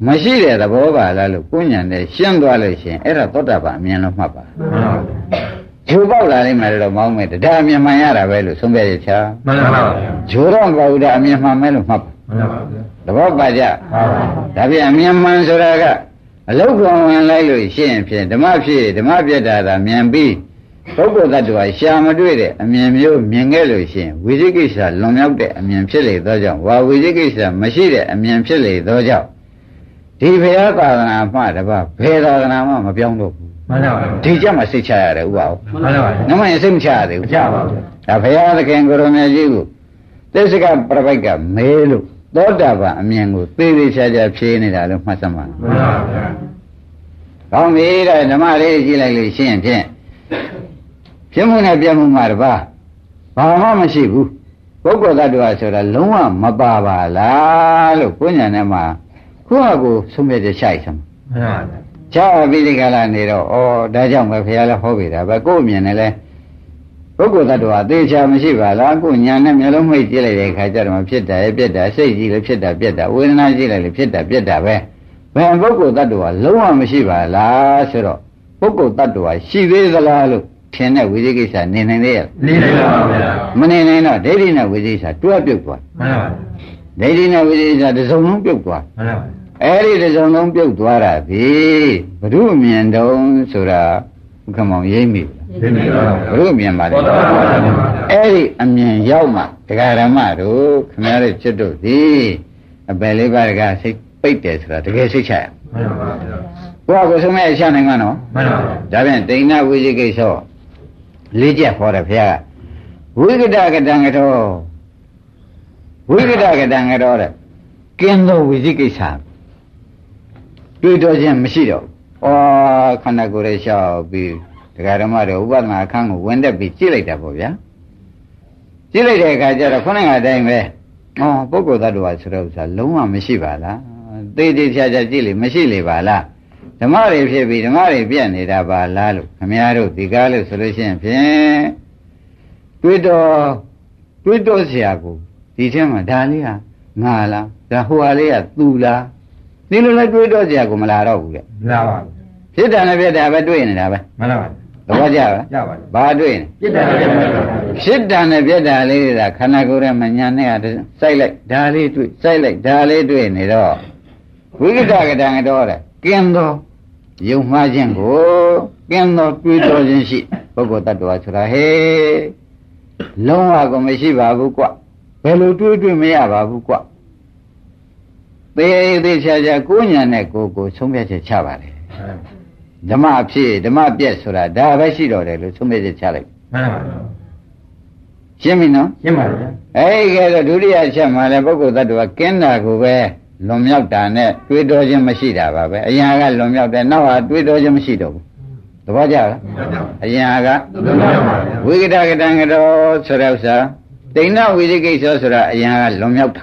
မရှိတဲ့သဘောပါလားလို့ကိုဉဏ်နဲ့ရှင်းသွားလို့ရှင်အဲ့ဒါသောတာပန်အမြင်လို့မှတ်ပါ။မှန်ပါပါ။ ဂျိုးပေါက်လာလိမ့်မယ်လို့မောင်းမယ်ဒါအမြင်မှန်ရတာပဲလို့ဆုံးဖြတ်ရချာမှန်ပါဗျာဂျိုးတော့မပေါ့ဘူးဒါအမြင်မှန်မယ်လို့မှတ်ပါမှန်ပါဗျာသဘောပါကြပါပါဒါပြန်အမြင်မှန်ဆိုတာကအလုတ်ကောင်ဝင်လိုက်လို့ရှရင်ဖြင့်ဓမ္မဖြစ်ဓမ္မပြတ်တာသာမြင်ပြီးပုဂ္ဂိုလ်တ attva ရှာမတွေ့တဲ့အမြင်မျိုးမြင်ခဲ့လို့ရှရင်ဝိသိကိစ္စလွန်မြောက်တဲ့အမြင်ဖြစ်လေသောကြောင့်ဝါဝိသိကိစ္စမရှိတဲ့အမြင်ဖြစ်လေသောကြောင့်ဒီဘုရားသာသနာမှတပါဘယ်သာသနာမှမပြောင်းတော့ဘူး မှန်ပါဗျာဒီကြမှာစိတ်ချရတယ်ဥပအောင်မှန်ပါဗျာနမရင်စိတ်မချရသေးမဘူးကြပါဘူးဒါဘုရားသခင်ကိုရမေကြီးကိုသစ္စကပရပိုက်ကမဲလို့သောတာပန်အမြင်ကိုသေသေးချာချာဖြေနေတာလို့မှတ်စမ်းပါမှန်ပါဗျာကောင်းပြီတဲ့ဓမ္မလေးကြည့်လိုက်လို့ရှင်းဖြင့်ဖြစ်မှုနဲ့ပြမှုမှာတပါဘာမှမရှိဘူးပုဂ္ဂိုလ်သတ္တဝါဆိုတာလုံးဝမပါပါလားလို့ကိုညာနဲ့မှာခုကကိုဆုံးဖြတ်ချက်ရှိုက်စမ်းမှန်ပါဗျာ ချာပြီးဒီကလာနေတော့ဩဒါကြောင့်ပဲဘုရားလည်းဟောပြီတာပဲကို့အမြင်နဲ့လဲပုဂ္ဂိုလ်သတ္တဝါသေချာမရှိပါလားကိုညာနဲ့မျိုးလုံးမိတ်ကြည့်လိုက်တဲ့အခါကျတော့ဖြစ်တာရဲ့ပြက်တာစိတ်ကြည့်လို့ဖြစ်တာပြက်တာဝေဒနာကြည့်လိုက်လို့ဖြစ်တာပြက်တာပဲဘယ်ပုဂ္ဂိုလ်သတ္တဝါလုံးဝမရှိပါလားဆိုတော့ပုဂ္ဂိုလ်တ attva ရှိသေးသလားလို့ထင်တဲ့ဝိသိကိစ္စနေနိုင်သေးရဲ့နေနိုင်ပါဗျာမနေနိုင်တော့ဒိဋ္ဌိနဲ့ဝိသိကိစ္စတွဲပြုတ်သွားမှန်ပါဗျာဒိဋ္ဌိနဲ့ဝိသိကိစ္စတစ်စုံလုံးပြုတ်သွားမှန်ပါဗျာ အဲ့ဒီတစ်စုံလုံးပြုတ်သွားတာပြီဘုရုမြင်တုံးဆိုတာဥက္ကမောင်ရိမ့်မိသိပြီပါဘုရုမြင်ပါလေဟုတ်ပါပါဗျာအဲ့ဒီအမြင်ရောက်မှဒကာရမတို့ခင်ဗျားတို့จิตတို့ဒီအပယ်လေးပါးဒကာစိတ်ပိတ်တယ်ဆိုတာတကယ်စိတ်ချရမှန်ပါဗျာဘုရားကိုဆုံးမဲ့ချနိုင်မှာနော်မှန်ပါဗျာဒါဖြင့်တိဏ္ဍဝိဇိကိစ္စလေးချက်ဟောတယ်ဘုရားကဝိကတကတံကတော်ဝိကတကတံကတော်တဲ့ကင်းသောဝိဇိကိစ္စ တွေးတော့ခြင်းမရှိတော့ဩခန္ဓာကိုယ်ရဲ့ရှောက်ပြီးဒကာဓမ္မတွေဥပဒနာအခန်းကိုဝင်တက်ပြီးကြည့်လိုက်တာပေါ့ဗျာကြည့်လိုက်တဲ့အခါကျတော့ခုနကအတိုင်းပဲဩပုဂ္ဂိုလ်သတ္တဝါဆိုတဲ့ဥစ္စာလုံးဝမရှိပါလားသေသေးဖြာဖြာကြည့်လေမရှိလေပါလားဓမ္မတွေဖြစ်ပြီးဓမ္မတွေပြတ်နေတာပါလားလို့ခမည်းတော်ဒီကားလို့ဆိုလို့ရှိရင်ဖြင့်တွေးတော့တွေးတော့ဆရာကိုဒီထဲမှာဒါလေးဟာငါလားဒါဟိုဟာလေးကသူလား ဒီလိုလည်းတွေးတော့ကြရကိုမလာတော့ဘူးလေမလာပါဘူးဖြစ်တယ်လည်းဖြစ်တယ်ပဲတွေးနေတာပဲမှန်ပါပါသဘောကျလားကျပါပြီဘာတွေ့ရင်ဖြစ်တာနဲ့ပြက်တာလေးတွေကခန္ဓာကိုယ်ရဲ့မညာနဲ့ကစိုက်လိုက်ဒါလေးတွေ့စိုက်လိုက်ဒါလေးတွေ့နေတော့ဝိကတကတံတော့တဲ့ကင်းသောယုံမှားခြင်းကိုကင်းသောတွေ့တော်ခြင်းရှိပုဂ္ဂိုလ်တ attva ဆိုတာဟဲ့လုံးဝကိုမရှိပါဘူးကွဘယ်လိုတွေ့တွေ့မရပါဘူးကွ သေးသေးချာချာကိုညာနဲ့ကိုကိုဆုံးဖြတ်ချက်ချပါတယ်ဓမ္မဖြစ်ဓမ္မပြက်ဆိုတာဒါပဲရှိတော့တယ်လို့ဆုံးဖြတ်ချက်ချလိုက်မှန်ပါဗျာရှင်းပြီနော်ရှင်းပါဗျာအဲ့ဒီကဲတော့ဒုတိယချက်မှာလည်းပုဂ္ဂိုလ်တ attva ကင်းတာကိုပဲလွန်မြောက်တာနဲ့တွေးတော်ခြင်းမရှိတာပါပဲအရင်ကလွန်မြောက်တယ်နောက်ဟာတွေးတော်ခြင်းမရှိတော့ဘူးသဘောကျလားအရင်ကလုံးဝပါဗျာဝိကတကတံကတော်ဆိုတဲ့ဥစ္စာဒိဏဝိသိကိစ္စဆိုတာအရင်ကလွန်မြောက်တာ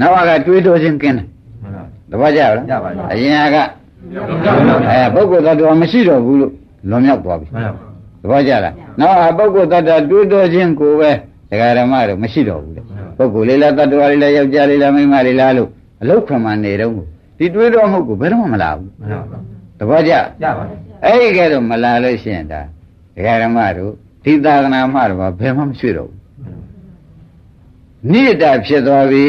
နောက်ကတွေးတော်ခြင်းကင်းတယ်မှန်ပါသဘောကျလားကျပါပြီအရင်ကအဲပုဂ္ဂိုလ်တ attva မရှိတော့ဘူးလို့လွန်မြောက်သွားပြီမှန်ပါသဘောကျလားနောက်ဟာပုဂ္ဂိုလ်တ attva တွေးတော်ခြင်းကိုပဲဒကာဓမ္မတို့မရှိတော့ဘူးလေပုဂ္ဂိုလ်လေးလားတ attva လေးလားယောက်ျားလေးလားမိန်းမလေးလားလို့အလုတ်ခွန်မှနေတော့ဒီတွေးတော်မှုကိုဘယ်တော့မှမလာဘူးမှန်ပါသဘောကျကျပါပြီအဲ့ဒီကဲတော့မလာလို့ရှိရင်ဒါဒကာဓမ္မတို့ဒီသာသနာမှတော့ဘယ်မှမရွှေ့တော့ဘူး နိဒတာဖြစ်သွားပြီ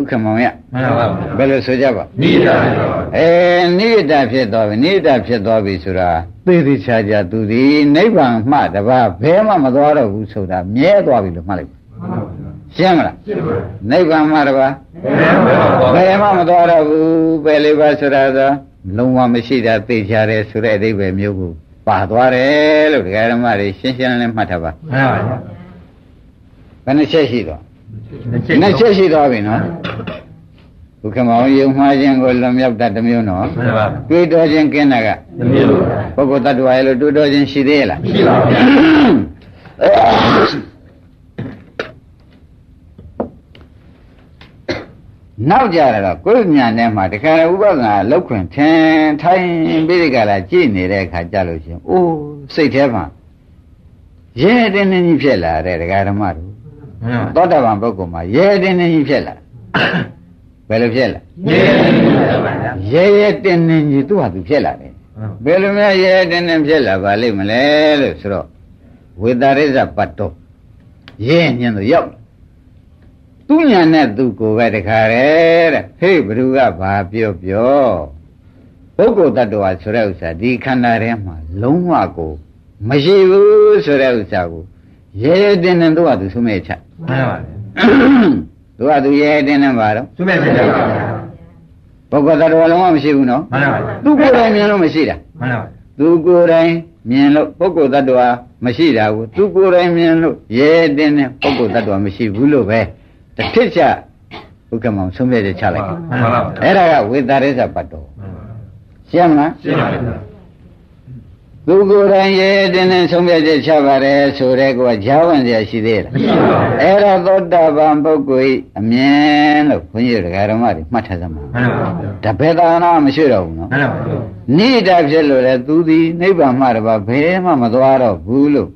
ဥက္ကမောင်ရမှန်ပါဘယ်လိုဆိုကြပါနိဒာအဲနိဒတာဖြစ်သွားပြီနိဒတာဖြစ်သွားပြီဆိုတာသေသေးချာချာသူဒီနိဗ္ဗာန်မှတပါဘယ်မှမသွားတော့ဘူးဆိုတာမြဲသွားပြီလို့မှတ်လိုက်ရှင်းမလားရှင်းပါနိဗ္ဗာန်မှတပါဘယ်မှမသွားတော့ဘူးပဲလေးပါဆိုတာသောလုံးဝမရှိတာသိချတယ်ဆိုတဲ့အဓိပ္ပာယ်မျိုးကိုပါသွားတယ်လို့ဒကာဓမ္မတွေရှင်းရှင်းလင်းလင်းမှတ်ထားပါမှန်ပါဗျာဘယ်နှချက်ရှိတော့ နှစ်နှစ်ချက်ရှိသွားပြီနော်ဘုခမောင်ယုံမှားခြင်းကိုလွန်မြောက်တတ်တစ်မျိုးနော်မှန်ပါတွေးတော်ခြင်းကင်းတာကတမျိုးပုဂ္ဂိုလ်တ attva ရဲ့လို့တွေးတော်ခြင်းရှိသေးရဲ့လားရှိပါဗျာနောက်ကြတော့ကိုယ်ညာထဲမှာတခါဥပဒနာလောက်ခွင်ထင်ထိုင်ပြီးဒီကလာကြည့်နေတဲ့အခါကြလို့ရှင်အိုးစိတ်ထဲမှာရဲတင်းတင်းကြီးဖြစ်လာတဲ့ဒကာဓမ္မတို့မှန်ပါ သောတာပန်ပုဂ္ဂိုလ်မှာရဲတင်းတင်းကြီးဖြစ်လာဘယ်လိုဖြစ်လာယေပါဗျာရဲရဲတင်းတင်းကြီးသူ့ဟာသူဖြစ်လာတယ်ဘယ်လိုများရဲရဲတင်းတင်းဖြစ်လာပါလိမ့်မလဲလို့ဆိုတော့ဝေတာရိဇပတ်တော်ရဲညင်သူရောက်လာသူညာနဲ့သူကိုပဲတခါတယ်တဲ့ဟေးဘ누구ကဘာပြောပြောပုဂ္ဂိုလ်တ attva ဆိုတဲ့ဥစ္စာဒီခန္ဓာထဲမှာလုံးဝကိုမရှိဘူးဆိုတဲ့ဥစ္စာကို ရဲရဲတင်းတင်းသူ့ဟာသူဆုံးမဲ့ချက်မှန်ပါဗျာသူကသူရဲတင်းတင်းပါတော့သူမဲ့ဖြစ်တယ်ပါဗျာပုဂ္ဂိုလ်တ attva လုံးဝမရှိဘူးနော်မှန်ပါဗျာသူကိုယ်တိုင်မြင်လို့မရှိတာမှန်ပါဗျာသူကိုယ်တိုင်မြင်လို့ပုဂ္ဂိုလ်တ attva မရှိတာကိုသူကိုယ်တိုင်မြင်လို့ရဲတင်းတင်းပုဂ္ဂိုလ်တ attva မရှိဘူးလို့ပဲတစ်ထစ်ချဥက္ကမောင်ဆုံးဖြတ်ချက်ချလိုက်တယ်မှန်ပါဗျာအဲ့ဒါကဝေတာရိသပတ်တော်ရှင်းမလားရှင်းပါဗျာ သူကိုယ်တိုင်ရဲ့တင်းနဲ့ဆုံးဖြတ်ချက်ချပါတယ်ဆိုတဲ့ကောဈာဝန်ရရှိသေးလားမရှိပါဘူးအဲ့တော့သောတာပန်ပုဂ္ဂိုလ်အမြင်လို့ဘုန်းကြီးတို့ဓမ္မတွေမှတ်ထားသမှာမှန်ပါဘူးတပည့်သာနာမရှိတော့ဘူးနော်မှန်ပါဘူးနေတာဖြစ်လို့လေသူဒီနိဗ္ဗာန်မှတပါဘယ်မှမသွားတော့ဘူးလို့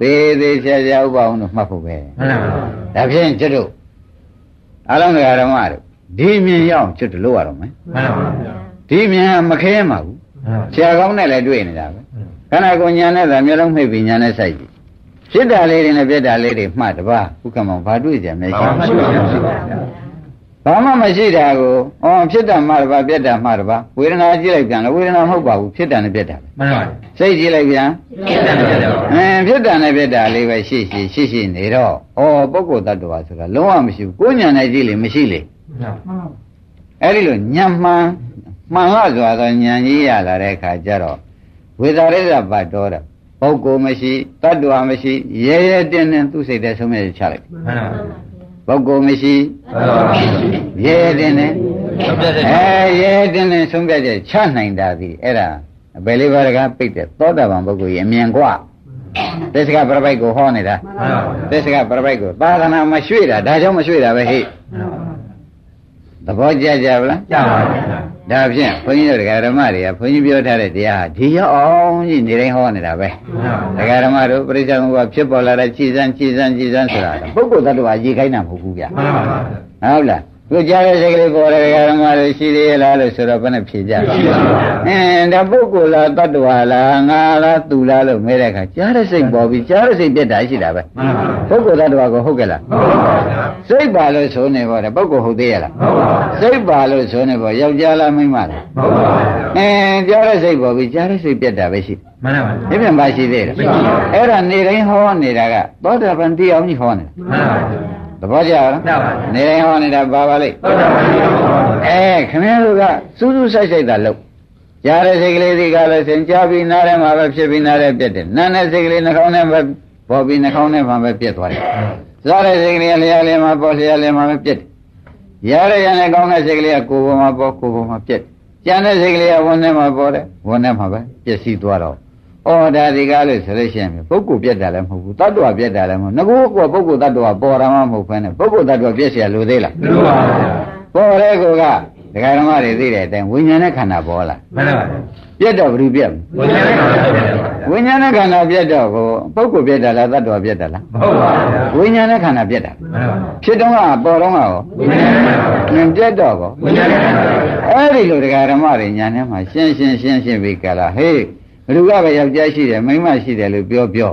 သေးသေးချာချာဥပအောင်လို့မှတ်ဖို့ပဲမှန်ပါဘူးဒါဖြင့်ကျွတ်တို့အလုံးစကားဓမ္မတို့ဒီမြင်ရအောင်ကျွတ်တို့လုပ်ရတော့မယ်မှန်ပါဘူးဒီမြင်မခဲမှာဘူးဆရာကောင်းနဲ့လည်းတွေ့နေတာပဲ ခန္ဓာကိုယ်ညာနဲ့သာမျိုးလုံးမှိတ်ပြီးညာနဲ့စိုက်ကြည့်ဖြစ်တာလေးတွေနဲ့ပြက်တာလေးတွေမှတ်တပါဥက္ကမောင်ဘာတွေ့ကြမလဲဘာမှမရှိပါဘူးဗျာဘာမှမရှိတာကိုအော်ဖြစ်တာမှတပါပြက်တာမှတပါဝေဒနာကြည့်လိုက်ပြန်လဲဝေဒနာမဟုတ်ပါဘူးဖြစ်တာနဲ့ပြက်တာပဲမှန်ပါဗျာစိတ်ကြည့်လိုက်ပြန်ဖြစ်တယ်ဖြစ်တယ်အင်းဖြစ်တာနဲ့ဖြစ်တာလေးပဲရှိရှိရှိရှိနေတော့ဩပုဂ္ဂိုလ်တ attva ဆိုတာလုံးဝမရှိဘူးကိုယ်ညာနဲ့ကြည့်လေမရှိလေအဲ့ဒီလိုညံမှန်မှန်လားဆိုတော့ညံကြီးရလာတဲ့အခါကျတော့ ဝေဒရိဇပတ်တော်တဲ့ပုဂ္ဂိုလ်မရှိတ attva မရှိရဲရဲတင်းတင်းသူ့စိတ်ထဲဆုံးဖြတ်ချလိုက် မှန်ပါဗျာ ပုဂ္ဂိုလ်မရှိရဲရဲတင်းတင်း ဆုံးဖြတ်ချက် အဲရဲရဲတင်းတင်းဆုံးဖြတ်ချက်ချနိုင်တာဒီအဲ့ဒါဘယ်လေးပါးတကားပိတ်တဲ့သောတာပန်ပုဂ္ဂိုလ်ကြီးအမြင်กว่าသစ္စကပြပိုက်ကိုဟောနေတာ မှန်ပါဗျာ သစ္စကပြပိုက်ကိုသာသနာမရွှေ့တာဒါကြောင့်မရွှေ့တာပဲဟိ သဘောကျကြဗလားကြပါဗျာဒါဖြင့်ဘုန်းကြီးတို့ဒကာဓမ္မတွေကဘုန်းကြီးပြောထားတဲ့တရားဟာဒီရောက်အောင်ကြီးနေတိုင်းဟောနေတာပဲဒကာဓမ္မတို့ပရိစ္ဆေသမုပ္ပါဖြစ်ပေါ်လာတဲ့ကြည်စမ်းကြည်စမ်းကြည်စမ်းဆိုတာပုဂ္ဂိုလ်သတ္တဝါရေးခိုင်းတာမဟုတ်ဘူးဗျာမှန်ပါဗျာဟုတ်လား ကိုကြားတဲ့စိတ်ကလေးပေါ်တယ်ဓမ္မတွေရှိသေးရဲ့လားလို့ဆိုတော့ဘယ်နဲ့ဖြေကြလဲအင်းဒါပုဂ္ဂိုလ်လားတ attva လားငါလားသူလားလို့မဲတဲ့အခါကြားတဲ့စိတ်ပေါ်ပြီးကြားတဲ့စိတ်ပြက်တာရှိတာပဲမှန်ပါဗျာပုဂ္ဂိုလ်တ attva ကိုဟုတ်ကဲ့လားဟုတ်ပါဗျာစိတ်ပါလို့ဆိုနေပါတဲ့ပုဂ္ဂိုလ်ဟုတ်သေးရဲ့လားဟုတ်ပါဗျာစိတ်ပါလို့ဆိုနေပါယောက်ျားလားမိန်းမလားဟုတ်ပါဗျာအင်းကြားတဲ့စိတ်ပေါ်ပြီးကြားတဲ့စိတ်ပြက်တာပဲရှိမှန်ပါဗျာဒီပြန်ပါရှိသေးတယ်အဲ့ဒါနေတိုင်းဟောနေတာကသောတာပန်တရားကြီးဟောနေတာမှန်ပါဗျာ သဘောကျလားမှန်ပါဗျာနေတိုင်းဟောနေတာပါပါလိမ့်ဟုတ်ပါဗျာဟုတ်ပါဗျာအဲခင်ဗျားတို့ကစူးစူးဆိုင်ဆိုင်တာလုပ်ကြားတဲ့စိတ်ကလေးတွေကလည်းသင်ကြားပြီးနားထဲမှာပဲဖြစ်ပြီးနားထဲပြက်တယ်နားတဲ့စိတ်ကလေးနှာခေါင်းထဲမှာပေါ်ပြီးနှာခေါင်းထဲမှာပဲပြက်သွားတယ်စားတဲ့စိတ်ကလေးကလျှာလေးမှာပေါ်လျှာလေးမှာပဲပြက်တယ်ရရရနဲ့ကောင်းတဲ့စိတ်ကလေးကကိုယ်ပေါ်မှာပေါ်ကိုယ်ပေါ်မှာပြက်တယ်ကျန်တဲ့စိတ်ကလေးကဝန်ထဲမှာပေါ်တယ်ဝန်ထဲမှာပဲပြက်စီးသွားတော့ ဩဒါဒီကားလို့ဆိုလို့ရှိရင်ပုဂ္ဂိုလ်ပြက်တာလည်းမဟုတ်ဘူးတ attva ပြက်တာလည်းမဟုတ်ငကိုကပုဂ္ဂိုလ်တ attva ပေါ်တာမှမဟုတ်ဘဲနဲ့ပုဂ္ဂိုလ်တ attva ပြက်เสียလို့သေးလား ဟုတ်ပါဗျာ ပေါ်တဲ့ကောကဒကာဓမ္မတွေသိတဲ့အတိုင်းဝိညာဉ်နဲ့ခန္ဓာပေါ်လာ မှန်ပါဗျာ ပြတ်တော့ဘယ်သူပြတ်မ ဘုရားနဲ့ကောင်းတယ်ဗျာ လဲဝိညာဉ်နဲ့ခန္ဓာပြတ်တော့ကိုပုဂ္ဂိုလ်ပြတ်တာလားတ attva ပြတ်တာလား ဟုတ်ပါဗျာ ဝိညာဉ်နဲ့ခန္ဓာပြတ်တာ မှန်ပါဗျာ ဖြစ်တော့ကပေါ်တော့ကရော ဘုရားနဲ့ကောင်းတယ် မြင်ပြတ်တော့ကော ဘုရားနဲ့ကောင်းတယ် အဲ့ဒီလိုဒကာဓမ္မတွေညာထဲမှာရှင်းရှင်းရှင်းရှင်းပြီးကြလားဟေး ဘယ်သူကပဲယောက်ျားရှိတယ်မိန်းမရှိတယ်လို့ပြောပြော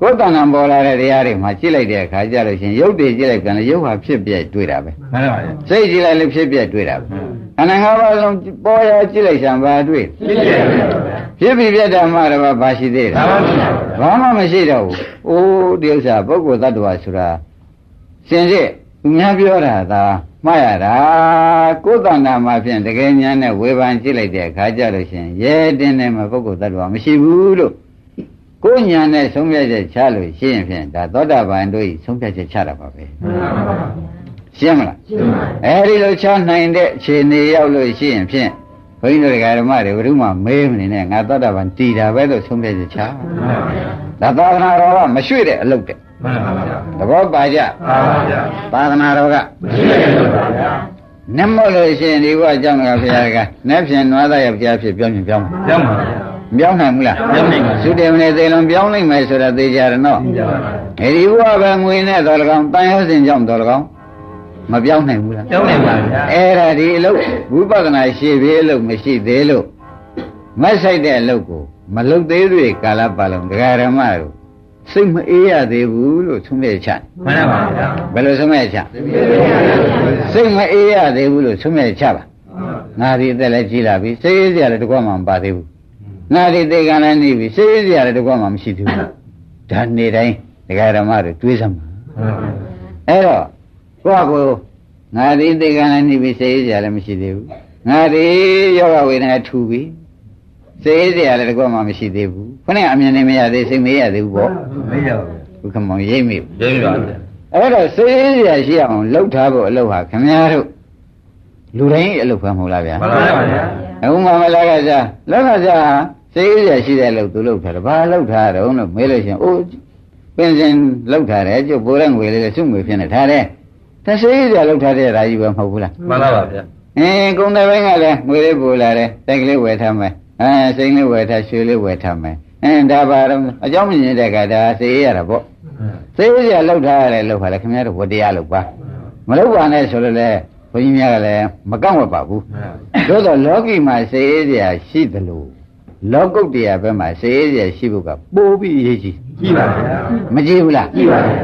ကိုယ်တဏ္ဍာပေါ်လာတဲ့တရားတွေမှာကြည့်လိုက်တဲ့အခါကျလို့ရှိရင်ရုပ်တွေကြည့်လိုက်ပြန်လေရုပ်ဟာဖြစ်ပြတွေ့တာပဲမှန်ပါဗျာစိတ်ကြည့်လိုက်လည်းဖြစ်ပြတွေ့တာပဲခန္ဓာငါးပါးလုံးပေါ်ရကြည့်လိုက်စံပါတွေ့ဖြစ်တယ်ဗျာဖြစ်ပြီးပြတ်တာမှတော့ဘာရှိသေးလဲဒါမှမဟုတ်ဘာမှမရှိတော့ဘူးအိုးဒီဥစ္စာပုဂ္ဂိုလ်တ attva ဆိုတာစင်စစ်သူများပြောတာသာ မှားရတာကိုယ်တဏ္ဍာမှာဖြင့်တကယ်ညာနဲ့ဝေဖန်ကြည့်လိုက်တဲ့အခါကျလို့ရှိရင်ရဲတင်းနေမှာပုဂ္ဂိုလ်တ attva မရှိဘူးလို့ကိုယ်ညာနဲ့ဆုံးဖြတ်ချက်ချလို့ရှိရင်ဖြင့်ဒါသောတာပန်တို့ဤဆုံးဖြတ်ချက်ချတာပါပဲရှင်းမလားအဲဒီလိုချနိုင်တဲ့အခြေအနေရောက်လို့ရှိရင်ဖြင့်ဘုန်းကြီးတို့ဓမ္မတွေဘယ်သူမှမေးမနေနဲ့ငါသောတာပန်တည်တာပဲလို့ဆုံးဖြတ်ချက်ချဒါသာသနာတော်ကမရွှေ့တဲ့အလုပ်တဲ့ မှန်ပါဗျာသဘောပါကြပါပါဗျာသာသနာတော်ကမရှိတယ်လို့ပါဗျာနမလို့ရှိရင်ဒီဘုရားကြောင့်ကဘုရားကနတ်ဖြင့်နွားသားရဘုရားဖြစ်ပြောင်းရင်ပြောင်းမှာကြောက်ပါဗျာမပြောင်းနိုင်ဘူးလားပြောင်းနိုင်ပါဘူးသုတေမနေသေးလုံးပြောင်းနိုင်မယ်ဆိုတာသိကြရတော့ကြောက်ပါဗျာအဲဒီဘုရားပဲငွေနဲ့တော်လကောင်တန်ရုံးစင်ကြောင့်တော်လကောင်မပြောင်းနိုင်ဘူးလားကြောက်နိုင်ပါဗျာအဲ့ဒါဒီအလုပ်ဝိပဿနာရှိသေးအလုပ်မရှိသေးလို့မတ်ဆိုင်တဲ့အလုပ်ကိုမလုပ်သေးသေးကာလပတ်လုံးဒကာရမတို့ စိတ်မအေးရသေးဘူးလို့သုံးပြချမှန်ပါဗျာဘယ်လိုသုံးပြချစိတ်မအေးရသေးဘူးလို့သုံးပြချပါငါဒီအသက်လည်းကြီးလာပြီစိတ်အေးစရာလည်းတကွမှမပါသေးဘူးငါဒီတေကံလည်းနေပြီစိတ်အေးစရာလည်းတကွမှမရှိသေးဘူးဒါနေတိုင်းဒကာရမတို့တွေးစမ်းပါအဲ့တော့ကိုယ့်ကိုယ်ငါဒီတေကံလည်းနေပြီစိတ်အေးစရာလည်းမရှိသေးဘူးငါဒီယောဂဝေဒနာထူပြီ စိတ်အေးစရာလည်းတကွမှမရှိသေးဘူးခொနဲ့အမြင်နဲ့မရသေးစိတ်မရသေးဘူးပေါ့မရပါဘူးဘုခမောင်ရိပ်မိဘူးရပြီပါဗျာအဲ့တော့စိတ်အေးစရာရှိအောင်လှုပ်ထားဖို့အလုပ်ဟာခင်ဗျားတို့လူတိုင်းအလုပ်ပဲမဟုတ်လားဗျာမှန်ပါဗျာအခုမှမလာကစားလာကစားဟာစိတ်အေးစရာရှိတဲ့လို့သူလှုပ်ထားတယ်ဘာလှုပ်ထားတော့လို့မေးလို့ရှိရင်အိုးပင်စင်လှုပ်ထားတယ်ကျုပ်ပိုးတဲ့ငွေလေးစုငွေဖြစ်နေထားတယ်ဒါစိတ်အေးစရာလှုပ်ထားတဲ့ဓာကြီးပဲမဟုတ်ဘူးလားမှန်ပါဗျာအင်းကုန်းတဲ့ဘက်ကလည်းငွေလေးပို့လာတယ်တိုက်ကလေးဝယ်ထားမယ် အဲစိတ်လေးဝယ်ထားရွှေလေးဝယ်ထားမယ်အင်းဒါပါတော့အကြောင်းမြင်တဲ့ကဒါစိတ်အေးရတာပေါ့စိတ်အေးစရာလှုပ်ထားရတယ်လှုပ်ပါလေခင်ဗျားတို့ဝတရားလှုပ်ပါမလှုပ်ပါနဲ့ဆိုလို့လေဘုန်းကြီးများကလည်းမကောက်ဝတ်ပါဘူးသို့တော့လောကီမှာစေအေးစရာရှိသလိုလောကုတ်တရားဘက်မှာစေအေးစရာရှိဖို့ကပိုးပြီးအရေးကြီးကြည့်ပါဗျာမကြည့်ဘူးလားကြည့်ပါဗျာ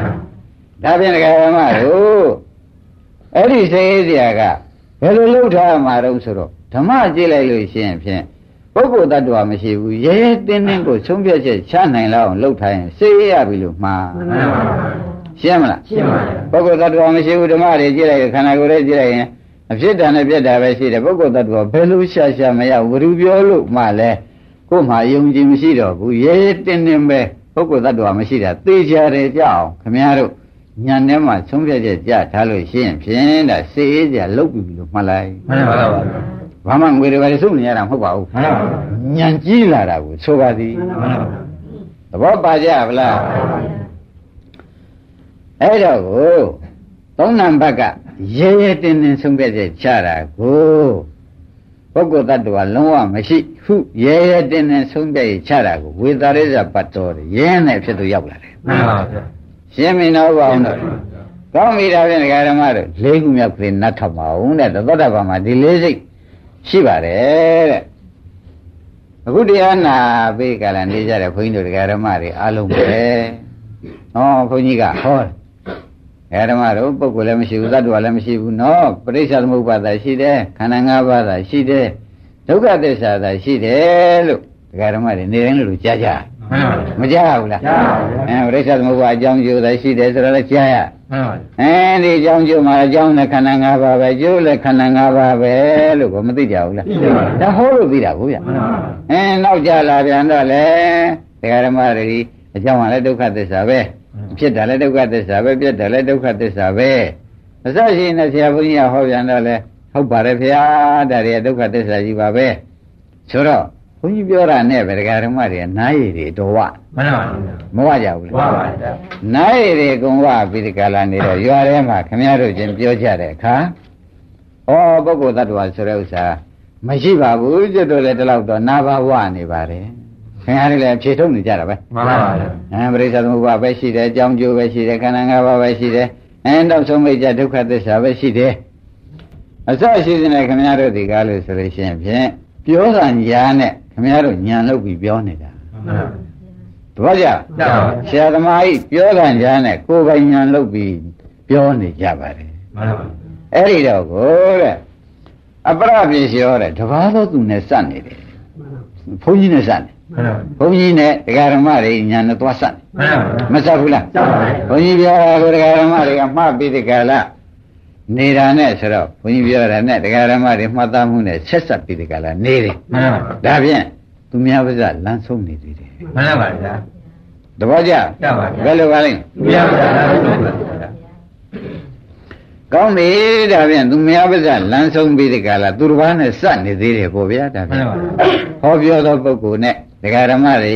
ဒါဖြင့်ဒကာရမတို့အဲ့ဒီစေအေးစရာကဘယ်လိုလုပ်ထားမှာတော့ဆိုတော့ဓမ္မကြည့်လိုက်လို့ရှိရင်ဖြင့် ပုဂ္ဂိုလ်တ attva မရှိဘူးရဲရဲတင်းတင်းကိုဆုံးဖြတ်ချက်ချနိုင်လောက်အောင်လုပ်ထားရင်စေအေးရပြီလို့မှားမှန်ပါဗျာရှင်းမလားရှင်းပါဗျာပုဂ္ဂိုလ်တ attva မရှိဘူးဓမ္မတွေကြည့်လိုက်ရင်ခန္ဓာကိုယ်တွေကြည့်လိုက်ရင်အဖြစ်တန်နဲ့ပြက်တာပဲရှိတယ်ပုဂ္ဂိုလ်တ attva ဘယ်လိုရှာရှာမရဘူးဘယ်သူပြောလို့မှလဲကို့မှာယုံကြည်မရှိတော့ဘူးရဲရဲတင်းတင်းပဲပုဂ္ဂိုလ်တ attva မရှိတာသေချာတယ်ကြအောင်ခမည်းတော်ညံထဲမှာဆုံးဖြတ်ချက်ကြထားလို့ရှိရင်ဖြင့်ဒါစေးအေးစရာလုပ်ပြီလို့မှတ်လိုက်မှန်ပါဗျာ ဘာမှငွေတွေပါလေစုနေရတာမဟုတ်ပါဘူးမှန်ပါဗျာညံကြီးလာတာကိုဆိုပါသည်မှန်ပါဗျာသဘောပါကြဗလားအဲ့တော့ကိုသုံးနံဘက်ကရဲရဲတင်းတင်းဆုံးဖြတ်ချက်ချတာကိုပုဂ္ဂိုလ်တ attva လုံးဝမရှိဟုရဲရဲတင်းတင်းဆုံးဖြတ်ချက်ချတာကိုဝေသာရိဇပတ်တော်ရင်းနဲ့ဖြစ်သူရောက်လာတယ်မှန်ပါဗျာရှင်းမင်းတော့ပါအောင်တော့ကကောင်းပြီဒါဖြင့်ဒကာဓမ္မတို့လေးခုမြောက်ကလေးနတ်ထောက်ပါဦးတဲ့သောတာပန်မှာဒီလေးစိတ် ရှိပါတယ်တဲ့အခုတရားနာပေးကြလာနေကြတဲ့ဘုန်းကြီးတို့ဒကာဓမ္မတွေအားလုံးပဲဟောဘုန်းကြီးကဟောဒကာဓမ္မတို့ပုဂ္ဂိုလ်လည်းမရှိဘူးသတ္တဝါလည်းမရှိဘူးနော်ပရိစ္ဆေသမုပ္ပါဒရှိတယ်ခန္ဓာ၅ပါးသာရှိတယ်ဒုက္ခသစ္စာသာရှိတယ်လို့ဒကာဓမ္မတွေနေတိုင်းလို့ကြားကြမှန်ပါဗျာမကြားဘူးလားကြားပါဗျာအဲပရိစ္ဆေသမုပ္ပါအကြောင်းကျိုးသာရှိတယ်ဆိုတော့လည်းကြားရ မှန်ပါဗျာအဲဒီအကြောင်းကျိုးမှာအကြောင်းနဲ့ခန္ဓာ၅ပါးပဲကျိုးလည်းခန္ဓာ၅ပါးပဲလို့ကိုမသိကြဘူးလားသိပါပါဒါဟောလို့သိတာကိုဗျမှန်ပါဗျာအဲနောက်ကြလာပြန်တော့လေတရားဓမ္မတွေအကြောင်းကလည်းဒုက္ခသစ္စာပဲဖြစ်တာလည်းဒုက္ခသစ္စာပဲပြတ်တာလည်းဒုက္ခသစ္စာပဲအစရှိနေဆရာဘုန်းကြီးကဟောပြန်တော့လေဟုတ်ပါတယ်ဖေ။ဒါတွေကဒုက္ခသစ္စာကြီးပါပဲဆိုတော့ ဘုန်းကြီးပြောတာနဲ့ပဲတရားဓမ္မတွေကနားရည်တွေတော်ဝမှန်ပါဗျာမဝကြဘူးဝါလားပါဗျာနားရည်တွေကုံဝပြီးဒီကလာနေတော့ရွာထဲမှာခမည်းတော်ချင်းပြောကြတဲ့အခါဩပုဂ္ဂိုလ်တ attva ဆိုတဲ့ဥစ္စာမရှိပါဘူးကျွတ်တော့လည်းဒီလောက်တော့နာဘာဝနေပါတယ်ခင်ဗျားတွေလည်းဖြေထုတ်နေကြတာပဲမှန်ပါဗျာအဲပရိစ္ဆေသမုပ္ပါပဲရှိတယ်အကြောင်းကျိုးပဲရှိတယ်ခန္ဓာ၅ပါးပဲရှိတယ်အဲနောက်ဆုံးမိတ်ကြဒုက္ခသစ္စာပဲရှိတယ်အစရှိတဲ့ခင်ဗျားတို့ဒီကားလို့ဆိုလို့ရှိရင်ဖြင့်ပြောတာညာနဲ့ ခင်ဗျားတို့ညံလို့ပြီးပြောနေတာမှန်ပါတပည့်ကြဗျာဆရာသမားကြီးပြောတာညာနဲ့ကိုယ်ပိုင်ညာလို့ပြီးပြောနေကြပါတယ်မှန်ပါဗျာအဲ့ဒီတော့ကိုတဲ့အပရပြေလျောတဲ့တပါးသောသူနဲ့စနေတယ်ဘုန်းကြီးနဲ့စနေမှန်ပါဘုန်းကြီးနဲ့ဒကာဓမ္မတွေညာနဲ့သွားစနေမှန်ပါဗျာမစဘူးလားစပါပါဘုန်းကြီးပြောတာကိုဒကာဓမ္မတွေကမှတ်ပြီးဒီကလာ နေတာနဲ့ဆိုတော့ဘုန်းကြီးပြောတာနဲ့ဒကာဓမ္မတွေမှတ်သားမှုနဲ့ဆက်ဆက်ပြီးဒီကလာနေတယ်မှန်ပါဒါဖြင့်သူများပါးစပ်လမ်းဆုံးနေသေးတယ်မှန်ပါဗျာတပည့်ကြကြပါဗျာဘယ်လိုပါလဲသူရပါဗျာဟုတ်ပါဗျာကောင်းပြီဒါဖြင့်သူများပါးစပ်လမ်းဆုံးပြီးဒီကလာသူတစ်ပါးနဲ့စနေသေးတယ်ပေါ့ဗျာဒါမှဖြန်င့်ပါဗျာဟောပြောသောပုဂ္ဂိုလ်နဲ့ဒကာဓမ္မတွေ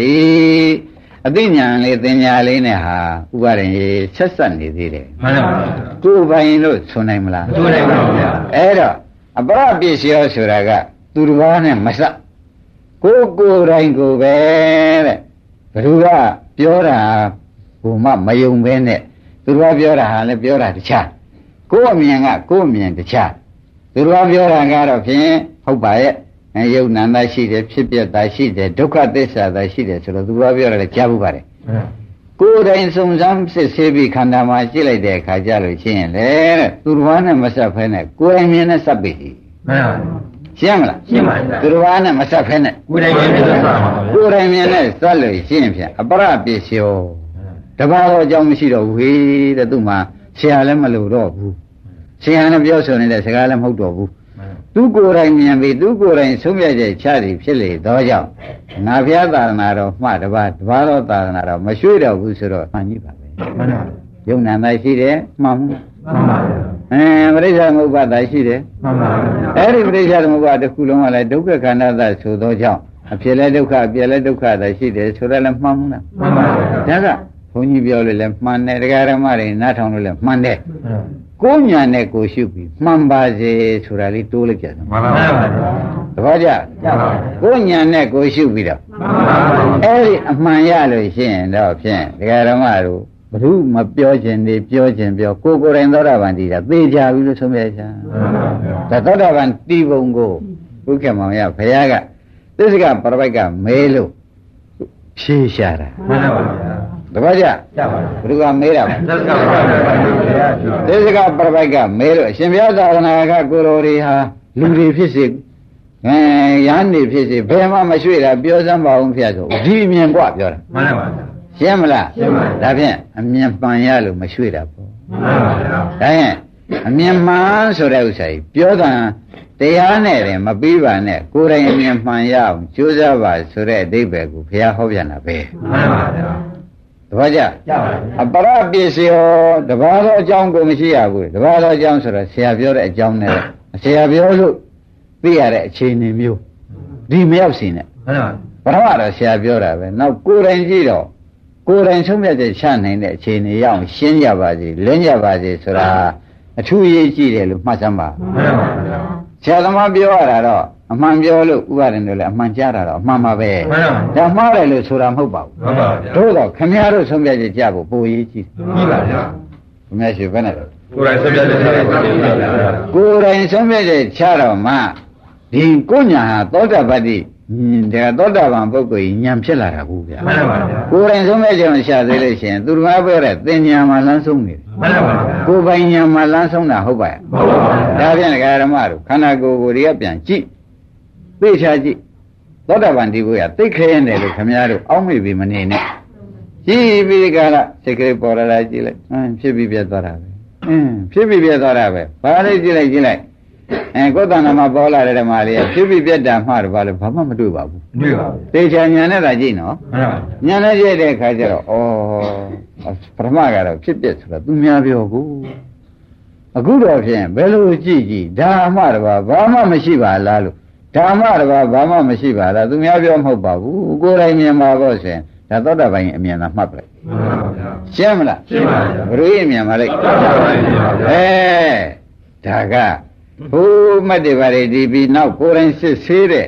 အသိဉာဏ်လေးသင်ညာလေးနဲ့ဟာဥပါရင်ဆက်ဆက်နေသေးတယ်မှန်ပါဗျာကိုယ်ပိုင်လို့ဆိုနိုင်မလားသူနိုင်ပါဗျာအဲ့တော့အပရပစ္စယောဆိုတာကသူတစ်ပါးနဲ့မဆက်ကိုယ်ကိုယ်တိုင်ကိုယ်ပဲတဲ့ဘယ်သူကပြောတာဘုံမမယုံပဲနဲ့သူတစ်ပါးပြောတာဟာလည်းပြောတာတခြားကိုယ်အမြင်ကကိုယ်အမြင်တခြားသူတစ်ပါးပြောတာကတော့ဖြင့်ဟုတ်ပါရဲ့ အဲယုံနန္ဒရှိတယ်ဖြစ်ပြတာရှိတယ်ဒုက္ခသစ္စာသာရှိတယ်ဆိုတော့သူတစ်ပါးပြောတာလည်းကြားဘူးပါတယ်ကိုယ်တိုင်စုံစမ်းစစ်ဆေးပြီးခန္ဓာမှာကြည့်လိုက်တဲ့အခါကျလို့ရှိရင်လေတဲ့သူတစ်ပါးနဲ့မဆက်ဖဲနဲ့ကိုယ်တိုင်မြင်နဲ့ဆက်ပြီမှန်ပါရှင်းမလားရှင်းပါဗျာသူတစ်ပါးနဲ့မဆက်ဖဲနဲ့ကိုယ်တိုင်မြင်နေသွားပါဗျာကိုယ်တိုင်မြင်နဲ့ဆက်လို့ရှိရင်ဖြင့်အပရပစ္စယောတပါးတော့အကြောင်းမရှိတော့ဘူးဟေးတဲ့သူ့မှာဆရာလည်းမလို့တော့ဘူးဆရာနဲ့ပြောဆိုနေတဲ့စကားလည်းမဟုတ်တော့ဘူး သူကိုယ်တိုင်မြင်ပြီးသူကိုယ်တိုင်ဆုံးဖြတ်ချက်ချသည်ဖြစ်လေတော့ကြောင့်ငါဘုရားသာသနာတော်မှတပါးတပါးတော်သာသနာတော်မရွှေ့တော့ဘူးဆိုတော့မှန်ကြီးပါပဲမှန်ပါယုံနာသာရှိတယ်မှန်ဘူးမှန်ပါဗျာအဲပရိစ္ဆေသမုပ္ပါဒ်သာရှိတယ်မှန်ပါဗျာအဲ့ဒီပရိစ္ဆေသမုပ္ပါဒ်တစ်ခုလုံးကလည်းဒုက္ခခန္ဓာသာဆိုသောကြောင့်အဖြစ်လဲဒုက္ခအပြည့်လဲဒုက္ခသာရှိတယ်ဆိုတော့လည်းမှန်ဘူးလားမှန်ပါဗျာဒါကဘုန်းကြီးပြောလို့လည်းမှန်တယ်တရားဓမ္မတွေနားထောင်လို့လည်းမှန်တယ်မှန် ကိုယ်ညာနဲ့ကိုယ်ရှုပြီးမှန်ပါစေဆိုတာလေးတိုးလိုက်ကြတယ်ပါဗျာသဘောကျရပါဗျာကိုယ်ညာနဲ့ကိုယ်ရှုပြီးတော့မှန်ပါဗျာအဲ့ဒီအမှန်ရလို့ရှိရင်တော့ဖြင့်တရားဓမ္မတို့ဘုမပြောခြင်းနေပြောခြင်းပြောကိုယ်ကိုယ်တိုင်သောတာပန်တည်တာသေချာပြီလို့ဆုံးဖြတ်ချာဒါသောတာပန်တီးပုံကိုဘုခေမောင်ရဘုရားကသစ္စကပရပိုက်ကမဲလို့ဖြေရှာတာမှန်ပါဗျာ တပည့်ကြ ရပါဗျာ ဘုရားမဲတာပါ သက်ကပါဗျာ သစ္စကပရပိုက်ကမဲလို့အရှင်ဘုရားသာသနာကကိုတော်တွေဟာလူတွေဖြစ်စေအဲရဟန်းတွေဖြစ်စေဘယ်မှမရွှေ့တာပြောစမ်းပါအောင်ဖျက်ဆိုဒီအမြင်กว่าပြောတာ မှန်ပါဗျာ ရှင်းမလား ရှင်းပါပြီ ဒါဖြင့်အမြင်ပန်ရလို့မရွှေ့တာပေါ့ မှန်ပါဗျာ ဒါရင်အမြင်မှန်ဆိုတဲ့ဥစ္စာကြီးပြောတာတရားနဲ့တယ်မပြီးပါနဲ့ကိုယ်တိုင်အမြင်မှန်ရအောင်ကြိုးစားပါဆိုတဲ့အဓိပ္ပာယ်ကိုဘုရားဟောပြန်တာပဲ မှန်ပါဗျာ တပည့်ကြရပါဗျာအပရပစ္စယောတပါးသောအကြောင်းကိုမရှိရဘူးတပါးသောအကြောင်းဆိုတော့ဆရာပြောတဲ့အကြောင်းနဲ့ဆရာပြောလို့သိရတဲ့အခြေအနေမျိုးဒီမရောက်စီနဲ့မှန်ပါပထမတော့ဆရာပြောတာပဲနောက်ကိုယ်တိုင်ကြည့်တော့ကိုယ်တိုင်ဆုံးဖြတ်ချက်ချနိုင်တဲ့အခြေအနေရအောင်ရှင်းကြပါစေလင်းကြပါစေဆိုတာအထူးအရေးကြီးတယ်လို့မှတ်စမ်းပါမှန်ပါဗျာဆရာသမားပြောရတာတော့ အမှန်ပြောလို့ဥပါဒင်တို့လည်းအမှန်ကြားတာတော့အမှန်ပါပဲမှန်ပါဒါမှားတယ်လို့ဆိုတာမဟုတ်ပါဘူးမှန်ပါဗျာတို့တော့ခမည်းတော်ဆုံးဖြတ်ချက်ကြဖို့ပိုရေးကြည့်ကြည့်ပါဗျာဘုရားရှိဘယ်နဲ့လဲကိုယ်တိုင်ဆက်ပြတဲ့ဆက်ပါဗျာကိုယ်တိုင်ဆုံးဖြတ်ချက်ချတော့မှဒီကိုညာဟာသောတာပတ္တိဒါသောတာပန်ပုဂ္ဂိုလ်ကြီးဉာဏ်ဖြစ်လာတာဘူးဗျာမှန်ပါဗျာကိုယ်တိုင်ဆုံးဖြတ်ချက်မချသေးလို့ရှိရင်သူတော်ဘာပြောတဲ့သင်ညာမှာလမ်းဆုံးနေတယ်မှန်ပါဗျာကိုယ်ပိုင်ညာမှာလမ်းဆုံးတာဟုတ်ပါရဲ့ဟုတ်ပါဗျာဒါဖြင့်ဒကာရမတို့ခန္ဓာကိုယ်ကိုယ်တွေကပြန်ကြည့် သိချာကြည့်သောတာပန်ဒီကိုရသိခဲနေတယ်လို့ခမည်းတော်အောက်မေ့ပြီးမနေနဲ့ကြည့်ပြီးဒီကရစိတ်ကလေးပေါ်လာတာကြည့်လိုက်ဟမ်ဖြစ်ပြီးပြတ်သွားတာပဲအင်းဖြစ်ပြီးပြတ်သွားတာပဲဘာလေးကြည့်လိုက်ကြည့်လိုက်အဲကိုယ်တဏ္ဍာမှာပေါ်လာတဲ့ဓမ္မလေးကဖြစ်ပြီးပြတ်တာမှတော့ဘာလို့ဘာမှမတွေ့ပါဘူးတွေ့ပါဗျာသေချာညာနဲ့သာကြည့်နော်မှန်ပါဗျာညာနဲ့ကြည့်တဲ့အခါကျတော့ဩပထမကတော့ဖြစ်ပြက်ဆိုတော့သူများပြောကိုအခုတော့ဖြင့်ဘယ်လိုကြည့်ကြည့်ဓမ္မတဘာဘာမှမရှိပါလားလို့ ဓမ္မတဘာဘာမှမရှိပါလားသူများပြောမဟုတ်ပါဘူးကိုယ်တိုင်မြင်ပါတော့ဆိုရင်ဒါသောတာပန်အမြင်သာမှတ်ပလိုက်မှန်ပါဗျာရှင်းမလားရှင်းပါဗျာဘယ်လိုအမြင်ပါလိုက်သောတာပန်မြင်ပါဗျာအဲဒါကဘုမတ်တွေပါလေဒီပြီးနောက်ကိုယ်တိုင်စစ်ဆေးတဲ့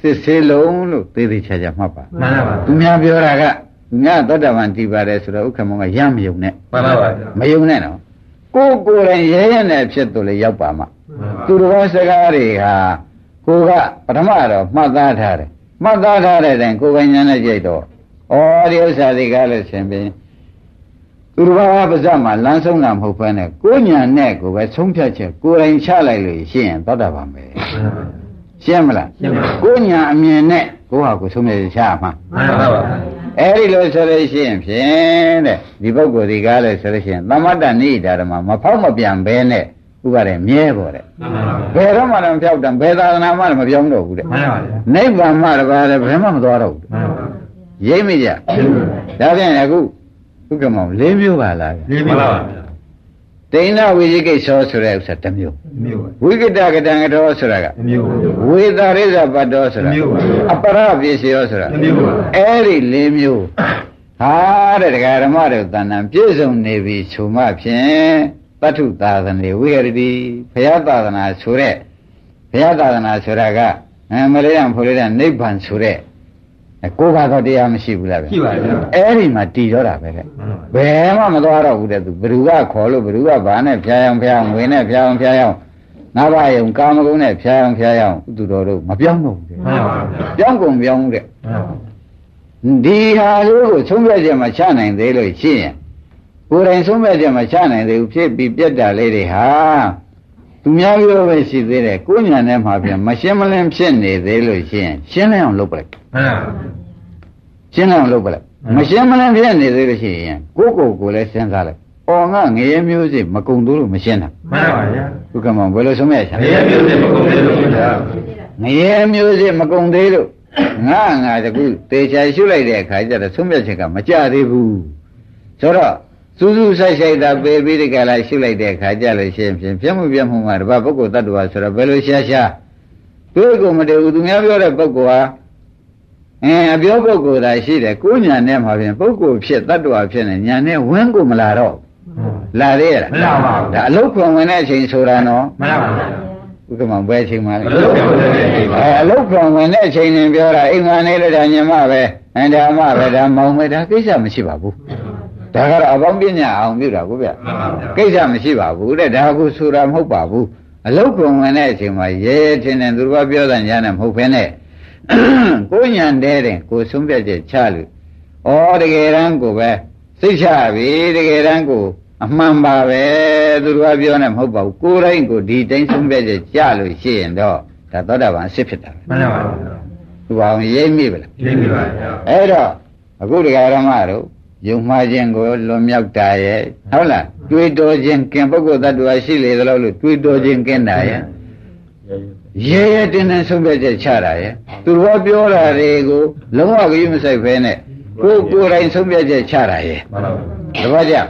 စစ်ဆေးလုံးလို့သေသေးချာချာမှတ်ပါမှန်ပါဗျာသူများပြောတာကသူများသောတာပန်တည်ပါတယ်ဆိုတော့ဥက္ကမောကရမယုံနဲ့မှန်ပါဗျာမယုံနဲ့နော်ကိုယ်ကိုယ်တိုင်ရဲရဲနဲ့ဖြစ်သူလေရောက်ပါမှ သူတော်စကားတွေဟာကိုကပထမတော့မှတ်သားထားတယ်မှတ်သားထားတဲ့တိုင်ကိုယ်ပိုင်ညာနဲ့ကြိတ်တော့ဩဒီဥစ္စာတွေကလည်းရှင်ပင်သူတော်ဘာပါဇက်မှာလမ်းဆုံးတာမဟုတ်ဘဲနဲ့ကိုညာနဲ့ကိုပဲဆုံးဖြတ်ချက်ကိုယ်တိုင်ချလိုက်လို့ရှိရင်သောတာပန်ပဲရှင်းမလားရှင်းပါပြီကိုညာအမြင်နဲ့ကိုဟာကိုဆုံးဖြတ်ချက်ချရမှာမှန်ပါဗျာအဲ့ဒီလိုဆိုလို့ရှိရင်ဖြင့်တဲ့ဒီပုဂ္ဂိုလ်ဒီကားလဲဆိုလို့ရှိရင်သမတ္တနိဒာဓမ္မမဖောက်မပြန်ဘဲနဲ့ ဥပါတဲ့မြဲပေါ်တဲ့မှန်ပါဗျာဘယ်တော့မှလည်းမဖြောက်တယ်ဘယ်သာသနာမှလည်းမပြောင်းတော့ဘူးတဲ့မှန်ပါဗျာနိဗ္ဗာန်မှတပါးလည်းဘယ်မှမသွားတော့ဘူးမှန်ပါဗျာရိပ်မိကြဒါဖြင့်အခုဥက္ကမောင်၄မျိုးပါလားလေးပါဗျာဒိဋ္ဌဝိဇိကိသောဆိုတဲ့ဥစ္စာတစ်မျိုးမျိုးပါဝိကတကတံကတော်ဆိုတာကမျိုးပါဝေသာရိဇပတ္တောဆိုတာတစ်မျိုးပါအပရပစ္စယောဆိုတာတစ်မျိုးပါအဲ့ဒီ၄မျိုးဟာတဲ့ဒကာဓမ္မတို့တဏ္ဍပြည့်စုံနေပြီဆိုမှဖြင့် တတ္ထုသာသနေဝိရတိဘုရားသာသနာဆိုတဲ့ဘုရားသာသနာဆိုတာကအမလေးရန်ဖိုလေးရန်နိဗ္ဗာန်ဆိုတဲ့ကိုယ်ဘာတော့တရားမရှိဘူးလားဗျ ရှိပါဗျာ အဲ့ဒီမှာတည်တော့တာပဲတဲ့ ဘယ်မှမသွားတော့ဘူးတဲ့သူဘ누구ကခေါ်လို့ဘ누구ကဘာနဲ့ဖျားအောင်ဖျားအောင်ငွေနဲ့ဖျားအောင်ဖျားအောင်ငါးပါးယုံကာမဂုဏ်နဲ့ဖျားအောင်ဖျားအောင်သူတော်တို့မပြောင်းတော့ဘူးတဲ့ မှန်ပါဗျာ ပြောင်းကုန်ပြောင်းဘူးတဲ့ မှန်ပါ ဒီဟာလေးကိုသုံးပြချက်မချနိုင်သေးလို့ရှိရင် ကိုယ်တိုင်သုံးပြချက်မချနိုင်သေးဘူးဖြစ်ပြီးပြက်တာလေးတွေဟာသူများပြောပဲရှိသေးတယ်ကိုညာနဲ့မှပြန်မရှင်းမလင်းဖြစ်နေသေးလို့ရှိရင်ရှင်းလင်းအောင်လုပ်ပလိုက်မှန်ပါရှင်းလင်းအောင်လုပ်ပလိုက်မရှင်းမလင်းဖြစ်နေသေးလို့ရှိရင်ကိုယ့်ကိုယ်ကိုယ်လည်းစဉ်းစားလိုက်။အော်ငါငရဲမျိုးစိမကုံတို့လို့မရှင်းတာမှန်ပါဗျာ။ဘုကမောင်ဘယ်လိုဆုံးမရချင်အရေးမျိုးစင်မကုန်သေးလို့ဗျာငရဲမျိုးစိမကုံသေးလို့ငါငါတကူတေချာရှုလိုက်တဲ့အခါကျတော့ဆုံးမချက်ကမကြသေးဘူး။ဆိုတော့ စူးစူးဆိုင်ဆိုင်တာပေပြီးဒီကလာရှုလိုက်တဲ့အခါကျလို့ရှိရင်ဖြင့်ပြမှုပြမှုမှာတပတ်ပုဂ္ဂိုလ်တ attva ဆိုတော့ဘယ်လိုရှားရှားတွေ့ကိုမတည်ဘူးသူများပြောတဲ့ပုဂ္ဂိုလ်ဟာအဲအပြောပုဂ္ဂိုလ်သာရှိတယ်ကိုညာနဲ့မှာဖြင့်ပုဂ္ဂိုလ်ဖြစ်တ attva ဖြစ်နေညာနဲ့ဝင်းကိုမလာတော့ဘူးလာသေးရလားမလာပါဘူးဒါအလုတ်ခွန်ဝင်တဲ့အချိန်ဆိုတာနော်မှန်ပါဗျာဥက္ကမဘယ်အချိန်မှလဲအလုတ်ခွန်ဝင်တဲ့အချိန်ပါအဲအလုတ်ခွန်ဝင်တဲ့အချိန်နဲ့ပြောတာအိမ်မနေလို့ဒါညမပဲအဲဒါမှပဲဒါမောင်ပဲဒါကိစ္စမရှိပါဘူး ဒါကတော့အပေါင်းပညာအောင်ပြုတာကိုဗျမှန်ပါဗျာကိစ္စမရှိပါဘူးတဲ့ဒါကူဆိုတာမဟုတ်ပါဘူးအလုတ်ခွန်ဝင်တဲ့အချိန်မှာရဲရဲထင်းထင်းသူတို့ကပြောတဲ့ညာနဲ့မဟုတ်ဘဲနဲ့ကိုညာတဲ့တဲ့ကိုဆုံးဖြတ်ချက်ချလို့ဩတကယ်တမ်းကိုပဲစိတ်ချပြီတကယ်တမ်းကိုအမှန်ပါပဲသူတို့ကပြောနေမဟုတ်ပါဘူးကိုယ်တိုင်းကိုဒီတိုင်းဆုံးဖြတ်ချက်ကြလို့ရှိရင်တော့ဒါသောတာပန်အစ်စ်ဖြစ်တာပဲမှန်ပါဗျာသူဘာအောင်ရိပ်မိဗလားလေးပြီပါဗျာအဲ့တော့အခုတရားဓမ္မတို့ ယုံမှားခြင်းကိုလွန်မြောက်တာရဲ့ဟုတ်လားတွေးတော်ခြင်းကင်ပုဂ္ဂိုလ်တ attva ရှိလေသလားလို့တွေးတော်ခြင်းကင်တာရဲ့ရဲရဲတင်းတင်းဆုံးဖြတ်ချက်ချတာရဲ့သူတော်ပြောတာတွေကိုလုံးဝကြည့်မဆိုင်ဖဲနဲ့ကိုယ်ကိုယ်တိုင်ဆုံးဖြတ်ချက်ချတာရဲ့မှန်ပါတပတ်ကြဗျာ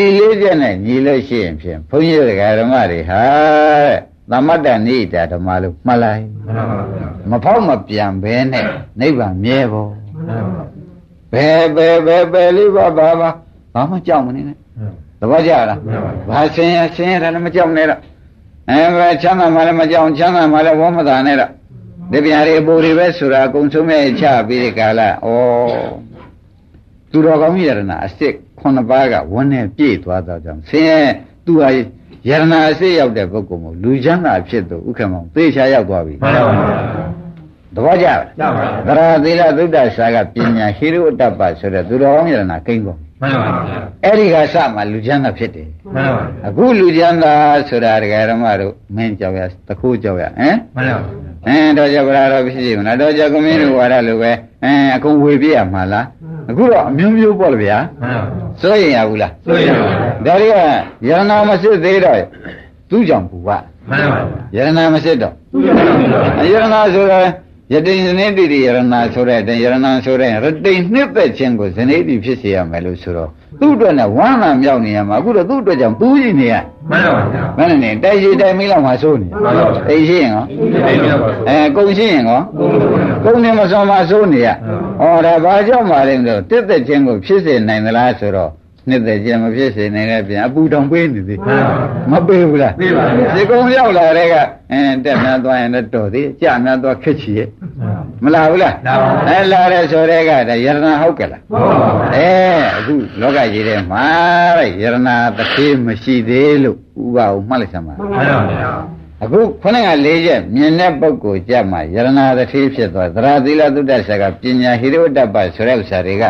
ဤလေးချက်နဲ့ညီလို့ရှိရင်ဖြင့်ဘုန်းကြီးတို့ဓမ္မတွေဟာတဲ့သမတ္တနိဒာဓမ္မလို့မှတ်လိုက်မှန်ပါဗျာမဖောက်မပြန်ဘဲနဲ့နိဗ္ဗာန်မြဲဖို့မှန်ပါ ဘယ်ဘယ်ဘယ်ဘယ်လေးပါဘာဘာဘာမှကြောက်မနေနဲ့သဘောကျလားမှန်ပါဘာဆင်းရဆင်းရတာလည်းမကြောက်နဲ့တော့အဲဘယ်ချမ်းသာမှလည်းမကြောက်ချမ်းသာမှလည်းဝမ်းမသာနဲ့တော့ဒီပြားတွေအပူတွေပဲဆိုတာအကုန်ဆုံးမဲ့ချပြီးဒီကာလဩသူတော်ကောင်းကြီးရတနာအစ်စ်ခုနှစ်ပါးကဝန်းနဲ့ပြည့်သွားတော့ကြောင့်ဆင်းရဲသူဟာယရနာအစစ်ရောက်တဲ့ပုဂ္ဂိုလ်မို့လူချမ်းသာဖြစ်သူဥက္ကမောင်သေချာရောက်သွားပြီမှန်ပါဗျာ သဘောကျလားရပါသရသီလသုဒ္ဓဆာကပညာဟိရုအတ္တပဆိုတဲ့သူတော်ကောင်းယရနာကိန်းကုန်မှန်ပါဗျာအဲ့ဒီကစမှလူချမ်းသာဖြစ်တယ်မှန်ပါအခုလူချမ်းသာဆိုတာဒကာရမတို့မင်းကြောက်ရတခိုးကြောက်ရဟမ်မှန်ပါအင်းတော့ကြဗလာတော့ဖြစ်စီမလားတော့ကြကမင်းတို့ဝါရလိုပဲအင်းအကုန်ဝေပြရမှာလားအခုတော့အမျိုးမျိုးပေါ့လေဗျာမှန်ပါစိုးရင်ရဘူးလားဆိုရပါဒါတွေကယရနာမစစ်သေးတော့သူ့ကြောင့်ပူပါမှန်ပါယရနာမစစ်တော့သူရပါယရနာဆိုတော့ ယတိန်ဇနေတိတိယရနာဆိုတဲ့ယရနာဆိုတဲ့ရတိန်နှစ်သက်ခြင်းကိုဇနေတိဖြစ်စေရမယ်လို့ဆိုတော့သူ့အတွက်နဲ့ဝမ်းသာမြောက်နေရမှာအခုတော့သူ့အတွက်ကြောင့်ပူးကြည့်နေရမှန်ပါဗျာမနဲ့နေတိုက်ရှိတိုက်မိလောက်မှစိုးနေအိမ်ရှိရင်ရောအိမ်မြောက်ပါဆိုအဲကုံရှိရင်ရောကုံနေမစွန်မှစိုးနေရဩဒါဘာကြောင့်ပါလဲဆိုတော့တစ်သက်ခြင်းကိုဖြစ်စေနိုင်သလားဆိုတော့ နှစ်သက်ခြင်းမဖြစ်စေနိုင်တဲ့ပြင်အပူတောင်ပေးနေသေးမပေးဘူးလားပေးပါဗျာဒီကုံရောက်လာတဲ့ကအဲတက်များသွားရင်လည်းတော်သေးကြများသွားခက်ချီရဲ့မလာဘူးလားလာပါဘူးအဲလာတဲ့ဆိုတဲ့ကဒါယရနာဟုတ်ကဲ့လားဟုတ်ပါဘူးအဲအခုလောကကြီးထဲမှာတဲ့ယရနာတစ်ခေမရှိသေးလို့ဥပအောင်မှတ်လိုက်စမ်းပါမှန်ပါဗျာအခုခုနက၄ချက်မြင်တဲ့ပုဂ္ဂိုလ်ကြမှာယရနာတစ်ခေဖြစ်သွားသရသီလသုတ္တဆက်ကပညာဟိရိဝတ္တပဆိုတဲ့ဥစ္စာတွေက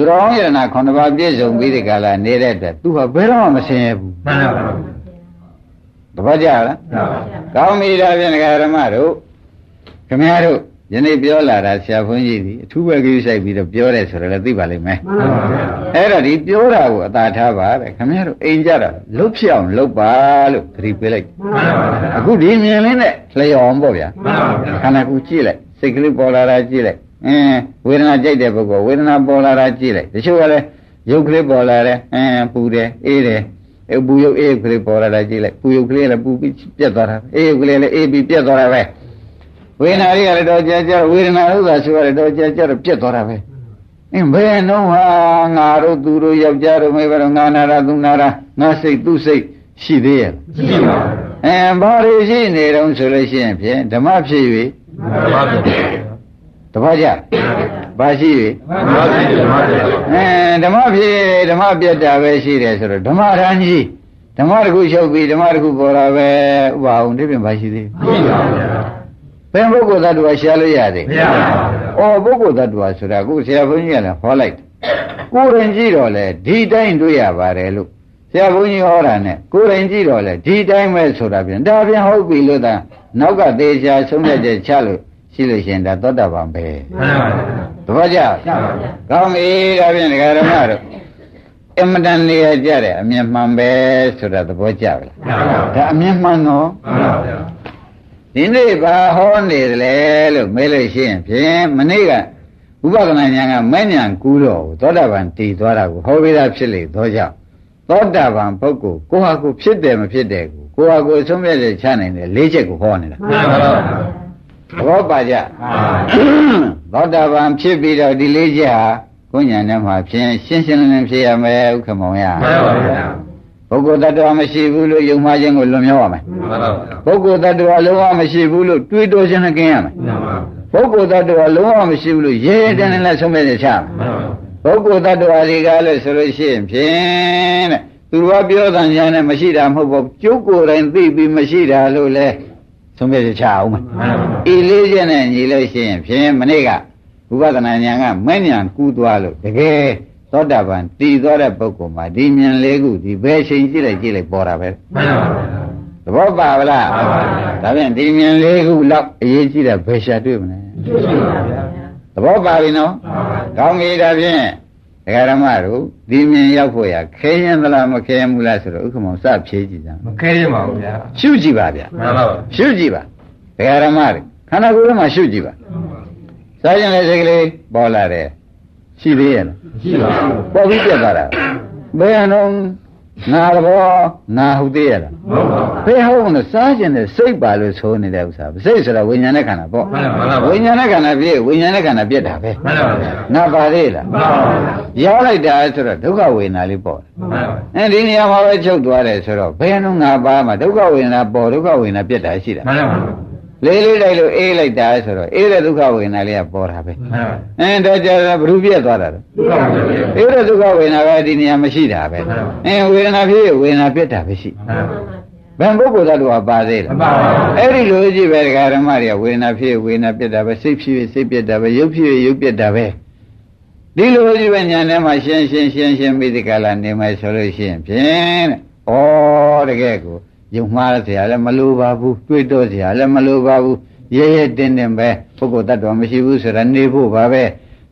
သူတော်ကောင်းယရနာခုနှစ်ပါးပြည့်စုံပြီးဒီကလာနေတဲ့အတွက်သူဟာဘယ်တော့မှမဆင်းရဲဘူးမှန်ပါဗျာတပတ်ကြလားမှန်ပါကောင်းပြီဒါဖြင့်ဒကာရမတို့ခင်ဗျားတို့ယနေ့ပြောလာတာဆရာဘုန်းကြီးဒီအထူးပဲကြည့်ဆိုင်ပြီးတော့ပြောတယ်ဆိုတော့လည်းသိပါလိမ့်မယ်မှန်ပါဗျာအဲ့တော့ဒီပြောတာကိုအသာထားပါတဲ့ခင်ဗျားတို့အိမ်ကြတာလုတ်ဖြစ်အောင်လုတ်ပါလို့သတိပေးလိုက်မှန်ပါဗျာအခုဒီမြင်လေးနဲ့လျော်အောင်ပေါ့ဗျာမှန်ပါဗျာခန္ဓာကိုယ်ကြည့်လိုက်စိတ်ကလေးပေါ်လာတာကြည့်လိုက် အင်းဝေဒနာကြိုက်တဲ့ပုဂ္ဂိုလ်ဝေဒနာပေါ်လာတာကြည့်လိုက်တချို့ကလည်းရုပ်ကလေးပေါ်လာတယ်အင်းပူတယ်အေးတယ်အဲပူရုပ်အေးကလေးပေါ်လာတာကြည့်လိုက်ပူရုပ်ကလေးလည်းပူပြီးပြတ်သွားတာအေးရုပ်ကလေးလည်းအေးပြီးပြတ်သွားတာပဲဝေဒနာတွေကလည်းတော့ကြာကြာဝေဒနာဥစ္စာဆိုရတယ်တော့ကြာကြာတော့ပြတ်သွားတာပဲအင်းဘယ်နှုံးဟာငါတို့သူတို့ယောက်ျားတို့မိဘတို့ငါနာရာသူနာရာငါစိတ်သူစိတ်ရှိသေးရဲ့ရှိပါအဲဘာတွေရှိနေတုံးဆိုလို့ရှိရင်ဖြင့်ဓမ္မဖြစ်၍မှန်ပါဗျာ တပည့်ကြဘာရှိ၍မှန်ပါဗျာမှန်ပါဗျာအဲဓမ္မဖြစ်ဓမ္မပြတ်တာပဲရှိတယ်ဆိုတော့ဓမ္မရန်ကြီးဓမ္မတစ်ခုချုပ်ပြီးဓမ္မတစ်ခုပေါ်တာပဲဥပအောင်ဒီပြင်ဘာရှိသေးရှိပါဗျာဘယ်ပုဂ္ဂိုလ်သတ္တဝါရှားလို့ရသေးမရပါဘူးဩပုဂ္ဂိုလ်သတ္တဝါဆိုတာအခုဆရာဘုန်းကြီးကလည်းဟောလိုက်တယ်ကိုယ်ရင်ကြည့်တော့လေဒီတိုင်းတွေ့ရပါတယ်လို့ဆရာဘုန်းကြီးဟောတာနဲ့ကိုယ်ရင်ကြည့်တော့လေဒီတိုင်းပဲဆိုတာပြန်ဒါပြန်ဟုတ်ပြီလို့သာနောက်ကသေးချာဆုံးဖြတ်ချက်ချလို့ ရှိလို့ရှိရင်ဒါသောတာပန်ပဲမှန်ပါဗျာတပည့်ကြရပါဗျာကောင်းပြီဒါဖြင့်ဒကာရမတို့အမတန်နေရကြတယ်အမြင်မှန်ပဲဆိုတာသဘောကျပါလားရပါဗျာဒါအမြင်မှန်တော့မှန်ပါဗျာဒီနေ့ဘာဟောနေတယ်လဲလို့မေးလို့ရှိရင်ဖြင့်မနေ့ကဥပဒနာညာကမဲ့ညာကူးတော့သောတာပန်တည်သွားတာကိုဟောပြီးသားဖြစ်လေသောကြောင့်သောတာပန်ပုဂ္ဂိုလ်ကိုဟာကိုဖြစ်တယ်မဖြစ်တယ်ကိုကိုဟာကိုအဆုံးဖြတ်ချက်ချနိုင်တယ်လေးချက်ကိုဟောနေတာမှန်ပါဗျာ သဘောပါကြသောတာပန်ဖြစ်ပြီးတော့ဒီလေးချက်ဟာကိုညာနဲ့မှာဖြင့်ရှင်းရှင်းလင်းလင်းဖြစ်ရမယ်ဥက္ကမောင်ရမှန်ပါဗျာပုဂ္ဂိုလ်တ attva မရှိဘူးလို့ယုံမှားခြင်းကိုလွန်မြောက်ရမယ်မှန်ပါဗျာပုဂ္ဂိုလ်တ attva လုံးဝမရှိဘူးလို့တွေးတောခြင်းနဲ့กินရမယ်မှန်ပါပုဂ္ဂိုလ်တ attva လုံးဝမရှိဘူးလို့ရဲရဲတန်းတန်းနဲ့ဆုံးဖြတ်ချက်ချရမယ်မှန်ပါပုဂ္ဂိုလ်တ attva တွေကလည်းဆိုလို့ရှိရင်ဖြင့်တဲ့သူတော်ပြောတဲ့ညာနဲ့မရှိတာမဟုတ်ဘူးကျုပ်ကိုယ်တိုင်သိပြီးမရှိတာလို့လဲ ဆုံးဖြတ်ချက်ချအောင်မယ်မှန်ပါဤလေးချက်နဲ့ညီလို့ရှိရင်ဖြင့်မနေ့ကဥပဒနာဉာဏ်ကမဲ့ဉာဏ်ကူးသွားလို့တကယ်သောတာပန်တည်သွားတဲ့ပုဂ္ဂိုလ်မှာဒီဉာဏ်လေးခုဒီဘယ်ချိန်ကြည့်လိုက်ကြည့်လိုက်ပေါ်တာပဲမှန်ပါသဘောပါဗလားမှန်ပါဗျာဒါဖြင့်ဒီဉာဏ်လေးခုလောက်အရေးကြီးတာဘယ်ရှာတွေ့မလဲရှိပါဗျာသဘောပါပြီနော်မှန်ပါကောင်းပြီဒါဖြင့် ဒကာရမတို့ဒီဉာဏ်ရောက်ဖို့ရခဲရင်သလားမခဲရင်ဘူးလားဆိုတော့ဥက္ကမောင်စဖြေးကြည့်ကြမခဲရပါဘူးဗျာရှုကြည့်ပါဗျမှန်ပါဗျာရှုကြည့်ပါဒကာရမတွေခန္ဓာကိုယ်ထဲမှာရှုကြည့်ပါစားရင်လည်းစိတ်ကလေးပေါ်လာတယ်ရှိသေးရဲ့လားရှိပါဘူးပေါ်ပြီးပြတ်သွားတာဘယ်တော့ နာတော့နာဟုတ်သေးရဲ့လားဟုတ်ပါဘယ်ဟုတ်လဲစားခြင်းနဲ့စိတ်ပါလို့ဆိုနေတဲ့ဥစ္စာစိတ်ဆိုတာဝိညာဉ်နဲ့ခန္ဓာပေါ့မှန်ပါပါဝိညာဉ်နဲ့ခန္ဓာပြည့်ဝိညာဉ်နဲ့ခန္ဓာပြတ်တာပဲမှန်ပါဗျာနာပါသေးလားမှန်ပါဗျာရောက်လိုက်တာဆိုတော့ဒုက္ခဝေဒနာလေးပေါ်တယ်မှန်ပါအဲဒီနေရာမှာပဲချုပ်သွားတယ်ဆိုတော့ဘယ်တော့ငါပါမှာဒုက္ခဝေဒနာပေါ်ဒုက္ခဝေဒနာပြတ်တာရှိတာမှန်ပါဒ လေးလေးလိုက်လို့အေးလိုက်တာဆိုတော့အေးတဲ့ဒုက္ခဝေဒနာလေးကပေါ်တာပဲမှန်ပါအင်းတော့ကြာတာဘ누구ပြက်သွားတာလဲဒုက္ခပါဗျာအေးတဲ့ဒုက္ခဝေဒနာကဒီနေရာမရှိတာပဲအင်းဝေဒနာဖြစ်ရင်ဝေဒနာပြက်တာပဲရှိမှန်ပါဘယ်ပုဂ္ဂိုလ်သတ္တဝါပါသေးလဲမပါဘူးအဲ့ဒီလိုကြည့်ပဲဒကာဓမ္မတွေကဝေဒနာဖြစ်ရင်ဝေဒနာပြက်တာပဲစိတ်ဖြစ်ရင်စိတ်ပြက်တာပဲရုပ်ဖြစ်ရင်ရုပ်ပြက်တာပဲဒီလိုကြည့်ပဲညာထဲမှာရှင်းရှင်းရှင်းရှင်းပြီးဒီကလာနေမယ်ဆိုလို့ရှိရင်ဖြင့်တဲ့ဩတကယ်ကို ယုံမှားစရာလည်းမလိုပါဘူးတွေးတော့စရာလည်းမလိုပါဘူးရဲရဲတင်းတင်းပဲပုဂ္ဂိုလ်တ attva မရှိဘူးဆိုတာနေဖို့ပါပဲ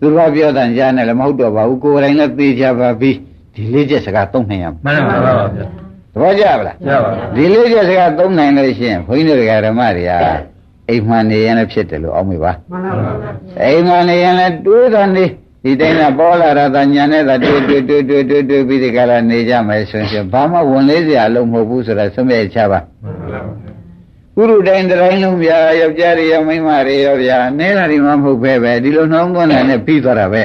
သူတို့ကပြောတဲ့ကြားနဲ့လည်းမဟုတ်တော့ပါဘူးကိုယ်တိုင်လည်းသိကြပါပြီဒီလေးချက်စကားသုံးနိုင်ရမှန်ပါပါပါဗျာသဘောကျပါလားကျပါပါဒီလေးချက်စကားသုံးနိုင်လို့ရှိရင်ဘုန်းကြီးတို့ဓမ္မတွေကအိမ်မှနေရင်လည်းဖြစ်တယ်လို့အောက်မိပါမှန်ပါပါအိမ်မှနေရင်လည်းတွေးတာနေ ဒီတိုင်းကပေါ်လာတာသာညာနဲ့သာတွေးတွေးတွေးတွေးတွေးတွေးပြီးဒီကလာနေကြမယ်ဆိုရင်ဘာမှဝန်လေးစရာအလုံးမဟုတ်ဘူးဆိုတာသုံးရချပါမှန်ပါပါကုရုတိုင်းတိုင်းလုံးဗျာယောက်ျားတွေရောမိန်းမတွေရောဗျာနဲတာဒီမှမဟုတ်ပဲပဲဒီလိုနှောင်းသွင်းတာနဲ့ပြီးသွားတာပဲ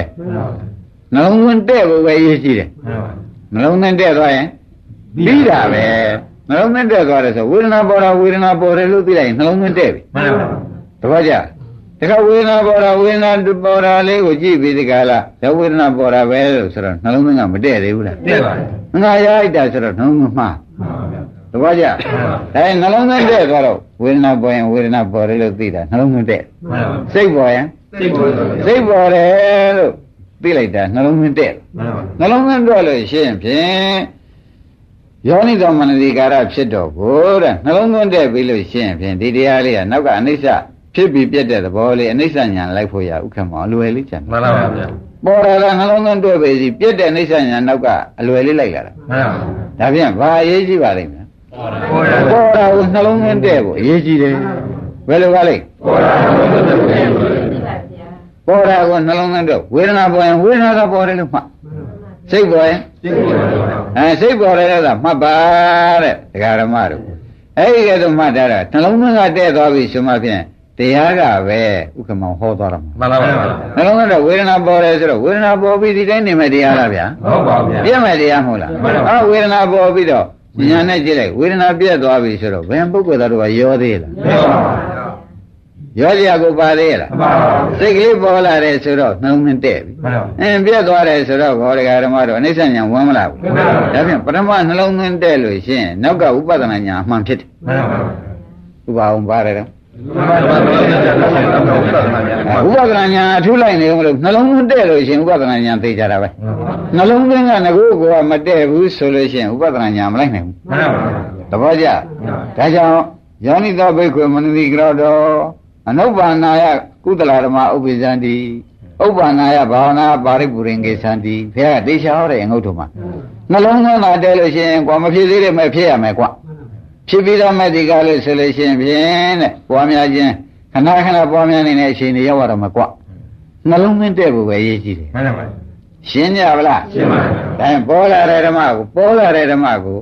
နှလုံးသွင်းတဲ့ဖို့ပဲရေးကြည့်တယ်နှလုံးသွင်းတဲ့သွားရင်ပြီးတာပဲနှလုံးသွင်းတဲ့သွားတယ်ဆိုဝေဒနာပေါ်တာဝေဒနာပေါ်တယ်လို့သိလိုက်ရင်နှလုံးသွင်းတဲ့ပြီမှန်ပါတပည့်ကြ တခါဝေဒနာပေါ်တာဝေဒနာပေါ်တာလေးကိုကြည့်ပြီးဒီကလာဇဝေဒနာပေါ်တာပဲလို့ဆိုတော့နှလုံးသွင်းကမတည့်သေးဘူးလားတဲ့ပါတယ်ငါရလိုက်တာဆိုတော့နှလုံးသွင်းမှားမှန်ပါဗျာတပည့်ကြဒါနှလုံးသွင်းတဲ့သွားတော့ဝေဒနာပေါ်ရင်ဝေဒနာပေါ်တယ်လို့သိတာနှလုံးသွင်းတဲ့မှန်ပါစိတ်ပေါ်ရင်စိတ်ပေါ်ပါစိတ်ပေါ်တယ်လို့သိလိုက်တာနှလုံးသွင်းတဲ့မှန်ပါနှလုံးသွင်းတော့လို့ရှိရင်ဖြင့်ယောနိတော်မနတိကာရဖြစ်တော့ကိုတဲ့နှလုံးသွင်းတဲ့ပြီးလို့ရှိရင်ဖြင့်ဒီတရားလေးကနောက်ကအနိစ္စ ဖြစ်ပြီးပြတ်တဲ့သဘောလေးအနိစ္စညာလိုက်ဖို့ရဥက္ကမောအလွယ်လေးကြံမှန်ပါဗျာပေါ်လာတာနှလုံးသွင်းတွေ့ပြီစီပြတ်တဲ့အိဋ္ဌညာနောက်ကအလွယ်လေးလိုက်လာတာမှန်ပါဒါဖြင့်ဘာအရေးကြီးပါလိမ့်မယ်ပေါ်တာပေါ်တာကိုနှလုံးသွင်းတဲ့ကိုအရေးကြီးတယ်ဘယ်လိုပါလိမ့်ပေါ်တာပေါ်တာကိုနှလုံးသွင်းတော့ဝေဒနာပေါ်ရင်ဝေဒနာကပေါ်တယ်လို့မှတ်စိတ်ပေါ်ရင်စိတ်ပေါ်တာအဲစိတ်ပေါ်တယ်လို့သာမှတ်ပါတဲ့ဒကာရမတို့အဲ့ဒီကဲတော့မှတ်တာကနှလုံးသွင်းကတဲ့သွားပြီဆိုမှဖြင့် တရားကပဲဥက္ကမောဟောသွားတော့မှာမှန်ပါဗျာနှလုံးသွင်းတော့ဝေဒနာပေါ်တယ်ဆိုတော့ဝေဒနာပေါ်ပြီးဒီတိုင်းနေမဲ့တရားလားဗျာဟုတ်ပါဗျာပြည့်မဲ့တရားမဟုတ်လားမှန်ပါပါအာဝေဒနာပေါ်ပြီးတော့ဉာဏ်နဲ့ကြည့်လိုက်ဝေဒနာပြည့်သွားပြီဆိုတော့ဘယ်ပုဂ္ဂိုလ်သားတို့ကရောသေးလားမှန်ပါဗျာရောကြကိုပါသေးရဲ့လားမှန်ပါဗျာစိတ်ကလေးပေါ်လာတယ်ဆိုတော့နှလုံးသွင်းတဲ့ပြီမှန်ပါအင်းပြည့်သွားတယ်ဆိုတော့ဘောရဂဓမ္မတို့အနိစ္စဉာဏ်ဝင်မလာဘူးမှန်ပါပါဒါဖြင့်ပထမနှလုံးသွင်းတဲ့လို့ရှင်းနောက်ကဥပဒနာဉာဏ်အမှန်ဖြစ်တယ်မှန်ပါဥပအောင်ပါတယ်တော့မှန်ပါဗျာမှန်ပါ ဥပဒနာဉာဏ်အထူးလိုက်နေလို့နှလုံးသွင်းတဲ့လို့ရှင်းဥပဒနာဉာဏ်သိကြတာပဲနှလုံးသွင်းကငကိုကမတည့်ဘူးဆိုလို့ရှင်းဥပဒနာဉာဏ်မလိုက်နိုင်ဘူးမှန်ပါသဘောကျဒါကြောင့်ယောနိသောဘိက္ခွေမနတိကရောတော်အနုပ္ပန္နာယကုသလဓမ္မဥပ္ပိဇန္တိဥပ္ပန္နာယဘာဝနာပါရိပူရင်ကေသန္တိဘုရားကတေချာဟောတဲ့အငုတ်ထုံမှာနှလုံးသွင်းတာတဲလို့ရှိရင်ကွာမဖြစ်သေးတဲ့မဲ့ဖြစ်ရမယ်ကွာ ဖြစ်ပြီးတော့မဲ့ဒီကားလို့ဆိုလို့ရှိရင်ဖြင့်တဲ့ပွားများခြင်းခဏခဏပွားများနေတဲ့အချိန်တွေရောက်ရတော့မှာကွာနှလုံးသွင်းတဲ့ဖို့ပဲအရေးကြီးတယ်မှန်ပါရှင်းကြဗလားရှင်းပါဒါရင်ပေါ်လာတဲ့ဓမ္မကိုပေါ်လာတဲ့ဓမ္မကို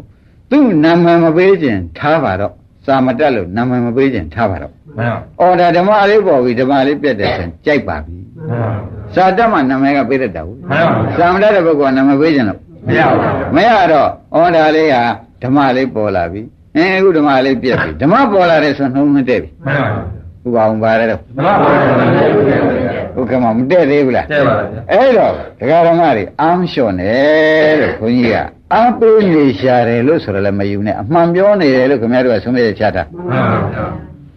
သူ့နာမည်မပေးခြင်းထားပါတော့စာမတက်လို့နာမည်မပေးခြင်းထားပါတော့မှန်ပါအော်ဒါဓမ္မလေးပေါ်ပြီဓမ္မလေးပြတ်တယ်ဆိုရင်ကြိုက်ပါပြီမှန်ပါစာတက်မှနာမည်ကပေးတတ်တာဘူးမှန်ပါစာမတက်တဲ့ပုဂ္ဂိုလ်ကနာမည်ပေးခြင်းလို့မရပါဘူးမရတော့အော်ဒါလေးဟာဓမ္မလေးပေါ်လာပြီ အင်းအခုဓမ္မလေးပြတ်ပြီဓမ္မပေါ်လာတဲ့ဆိုနှုံးမတက်ပြီမှန်ပါဥပအောင်ပါတယ်တော့မှန်ပါဥက္ကမမတက်သေးဘူးလားတဲ့ပါဗျာအဲ့တော့ဒကာဓမ္မတွေအာမလျှော့နေလို့ခွန်ကြီးကအာပေးနေရှာတယ်လို့ဆိုရလည်းမယူနဲ့အမှန်ပြောနေတယ်လို့ခင်ဗျားတို့ကဆုံးဖြတ်ချတာမှန်ပါဗျာ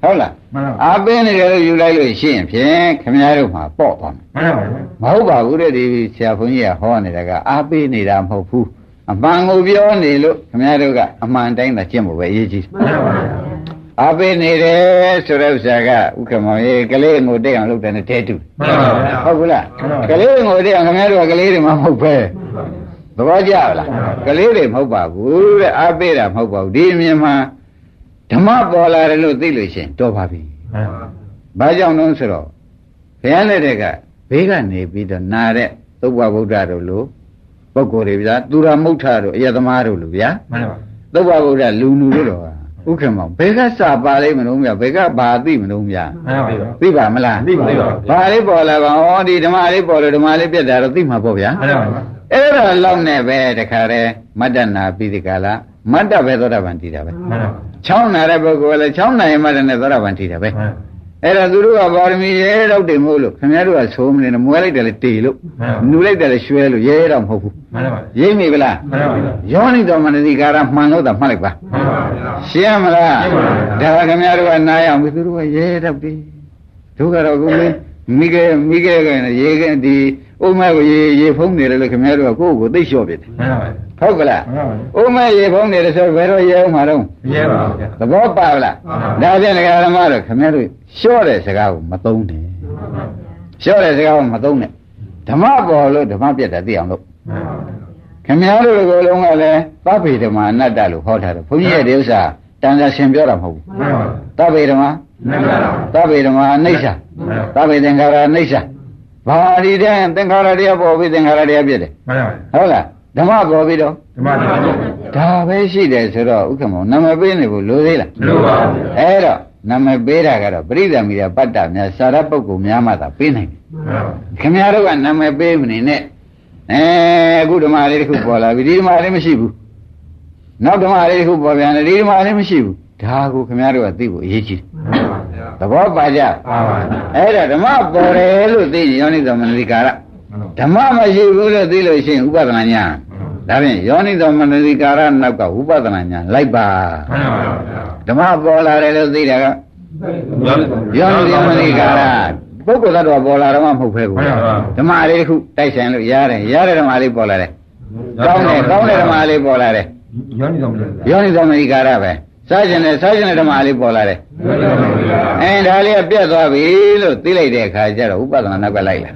ဟုတ်လားမှန်ပါအာပေးနေတယ်လို့ယူလိုက်လို့ရှိရင်ဖြင့်ခင်ဗျားတို့မှာပေါ့သွားမယ်မှန်ပါမဟုတ်ပါဘူးတဲ့ဒီဆရာခွန်ကြီးကဟောနေတာကအာပေးနေတာမဟုတ်ဘူး အမှန်ကိုပြောနေလို့ခင်ဗျားတို့ကအမှန်တိုင်းသာကျင့်ဖို့ပဲအရေးကြီးမှန်ပါဗျာအာပေးနေတယ်ဆိုတဲ့ဥစ္စာကဥက္ကမောင်ရေကလေးငိုတိတ်အောင်လုပ်တယ်နဲ့တဲတူမှန်ပါဗျာဟုတ်ဘူးလားမှန်ပါကလေးငိုတိတ်အောင်ခင်ဗျားတို့ကကလေးတွေမှမဟုတ်ပဲသဘောကျလားမှန်ပါကလေးတွေမဟုတ်ပါဘူးတဲ့အားပေးတာမဟုတ်ပါဘူးဒီအမြင်မှာဓမ္မပေါ်လာတယ်လို့သိလို့ရှိရင်တော်ပါပြီမှန်ပါဘာကြောင့်လဲဆိုတော့ဘုရားလက်ထက်ကဘေးကနေပြီးတော့နာတဲ့သုဘဗုဒ္ဓတို့လို့ ပုဂ္ဂိုလ်တွေဗျာသူရမုဋ္ဌတို့အယတမတို့လို့ဗျာမှန်ပါသုဘဗုဒ္ဓလူနူတို့တော့ဥက္ကမောင်ဘယ်ကစပါလိမ့်မလို့ဗျာဘယ်ကဘာသိမလို့ဗျာမှန်ပါသိပါမလားသိပါသိပါဘာလေးပေါ်လာပါဩဒီဓမ္မလေးပေါ်လို့ဓမ္မလေးပြတ်တာတော့သိမှာပေါ့ဗျာမှန်ပါအဲ့ဒါလောက်နဲ့ပဲတခါတည်းမတ္တနာပြီးဒီကလာမတ္တပဲသောတာပန်တည်တာပဲမှန်ပါချောင်းနာတဲ့ပုဂ္ဂိုလ်ကလည်းချောင်းနိုင်မှတည်းနဲ့သောတာပန်တည်တာပဲမှန် အဲ့ဒါသူတို့ကပါရမီရဲတော့တင်မို့လို့ခင်ဗျားတို့ကဆိုးမနေနဲ့မွဲလိုက်တယ်လေတေလို့နူလိုက်တယ်လေရွှဲလို့ရဲတော့မဟုတ်ဘူးမှန်ပါရိပ်မိဗလားမှန်ပါယောနိတော်မနတိကာရမှန်လို့သာမှတ်လိုက်ပါမှန်ပါဗျာရှင်းမလားရှင်းပါပြီဒါကခင်ဗျားတို့ကနားရအောင်ပြီသူတို့ကရဲတော့တယ်တို့ကတော့ကိုလေမိခဲမိခဲကရေကဒီဥမဲကိုရေရေဖုံးနေတယ်လို့ခင်ဗျားတို့ကကိုယ့်ကိုယ်သိလျှော့ပြတယ်မှန်ပါ ဟုတ်ကလားမှန်ပါဥမဲရေဖုံးနေတယ်ဆိုဘယ်တော့ရဲအောင်မှာတော့ရဲပါဗျာသဘောပါလားဒါဖြင့်ဒကာဓမ္မတို့ခင်ဗျားတို့လျှော့တဲ့စကားကိုမသုံးနဲ့လျှော့တဲ့စကားကိုမသုံးနဲ့ဓမ္မပေါ်လို့ဓမ္မပြတ်တာသိအောင်လို့မှန်ပါခင်ဗျားတို့ကိုယ်လုံးကလည်းသဗ္ဗေဓမ္မအနတ္တလို့ဟောထားတယ်ဘုန်းကြီးရဲ့ဒီဥစ္စာတန်ခါရှင်ပြောတာမဟုတ်ဘူးမှန်ပါသဗ္ဗေဓမ္မမှန်ပါသဗ္ဗေဓမ္မအနိစ္စသဗ္ဗေသင်္ခါရအနိစ္စဘာဒီတဲ့သင်္ခါရတရားပေါ်ပြီးသင်္ခါရတရားပြည့်တယ်မှန်ပါဟုတ်လား ဓမ္မပေါ်ပြီးတော့ဓမ္မတရားဒါပဲရှိတယ်ဆိုတော့ဥက္ကမောနာမည်ပေးနေဖို့လိုသေးလားလို့ပါအဲ့တော့နာမည်ပေးတာကတော့ပရိသမီရပတ္တများစာရပုဂ္ဂိုလ်များမှသာပေးနိုင်တယ်မှန်ပါခင်ဗျားတို့ကနာမည်ပေးမနေနဲ့အဲအခုဓမ္မလေးတစ်ခုပေါ်လာပြီဒီဓမ္မလေးမရှိဘူးနောက်ဓမ္မလေးတစ်ခုပေါ်ပြန်တယ်ဒီဓမ္မလေးမရှိဘူးဒါကိုခင်ဗျားတို့ကသိဖို့အရေးကြီးတယ်သဘောပါကြပါပါအဲ့ဒါဓမ္မပေါ်တယ်လို့သိရင်ယောနိသမနတိကာရဓမ္မမရှိဘူးလို့သိလို့ရှိရင်ဥပဒနာညာ ဒါဖြင့်ယောနိသမနတိကာရနောက်ကဥပဒနာညာလိုက်ပါမှန်ပါဗျာဓမ္မပေါ်လာတယ်လို့သိတာကရောယောနိသမနတိကာရပုဂ္ဂိုလ်သတ္တဝါပေါ်လာတော့မှမဟုတ်ပဲဘူးမှန်ပါဓမ္မလေးတစ်ခုတိုက်ဆိုင်လို့ရတယ်ရတဲ့ဓမ္မလေးပေါ်လာတယ်ကောင်းတယ်ကောင်းတဲ့ဓမ္မလေးပေါ်လာတယ်ရောနေတော်မလို့ယောနိသမနတိကာရပဲစားကျင်တယ်စားကျင်တဲ့ဓမ္မလေးပေါ်လာတယ်ရောနေတော်မလို့အဲဒါလေးကပြတ်သွားပြီလို့သိလိုက်တဲ့အခါကျတော့ဥပဒနာနောက်ကလိုက်လာ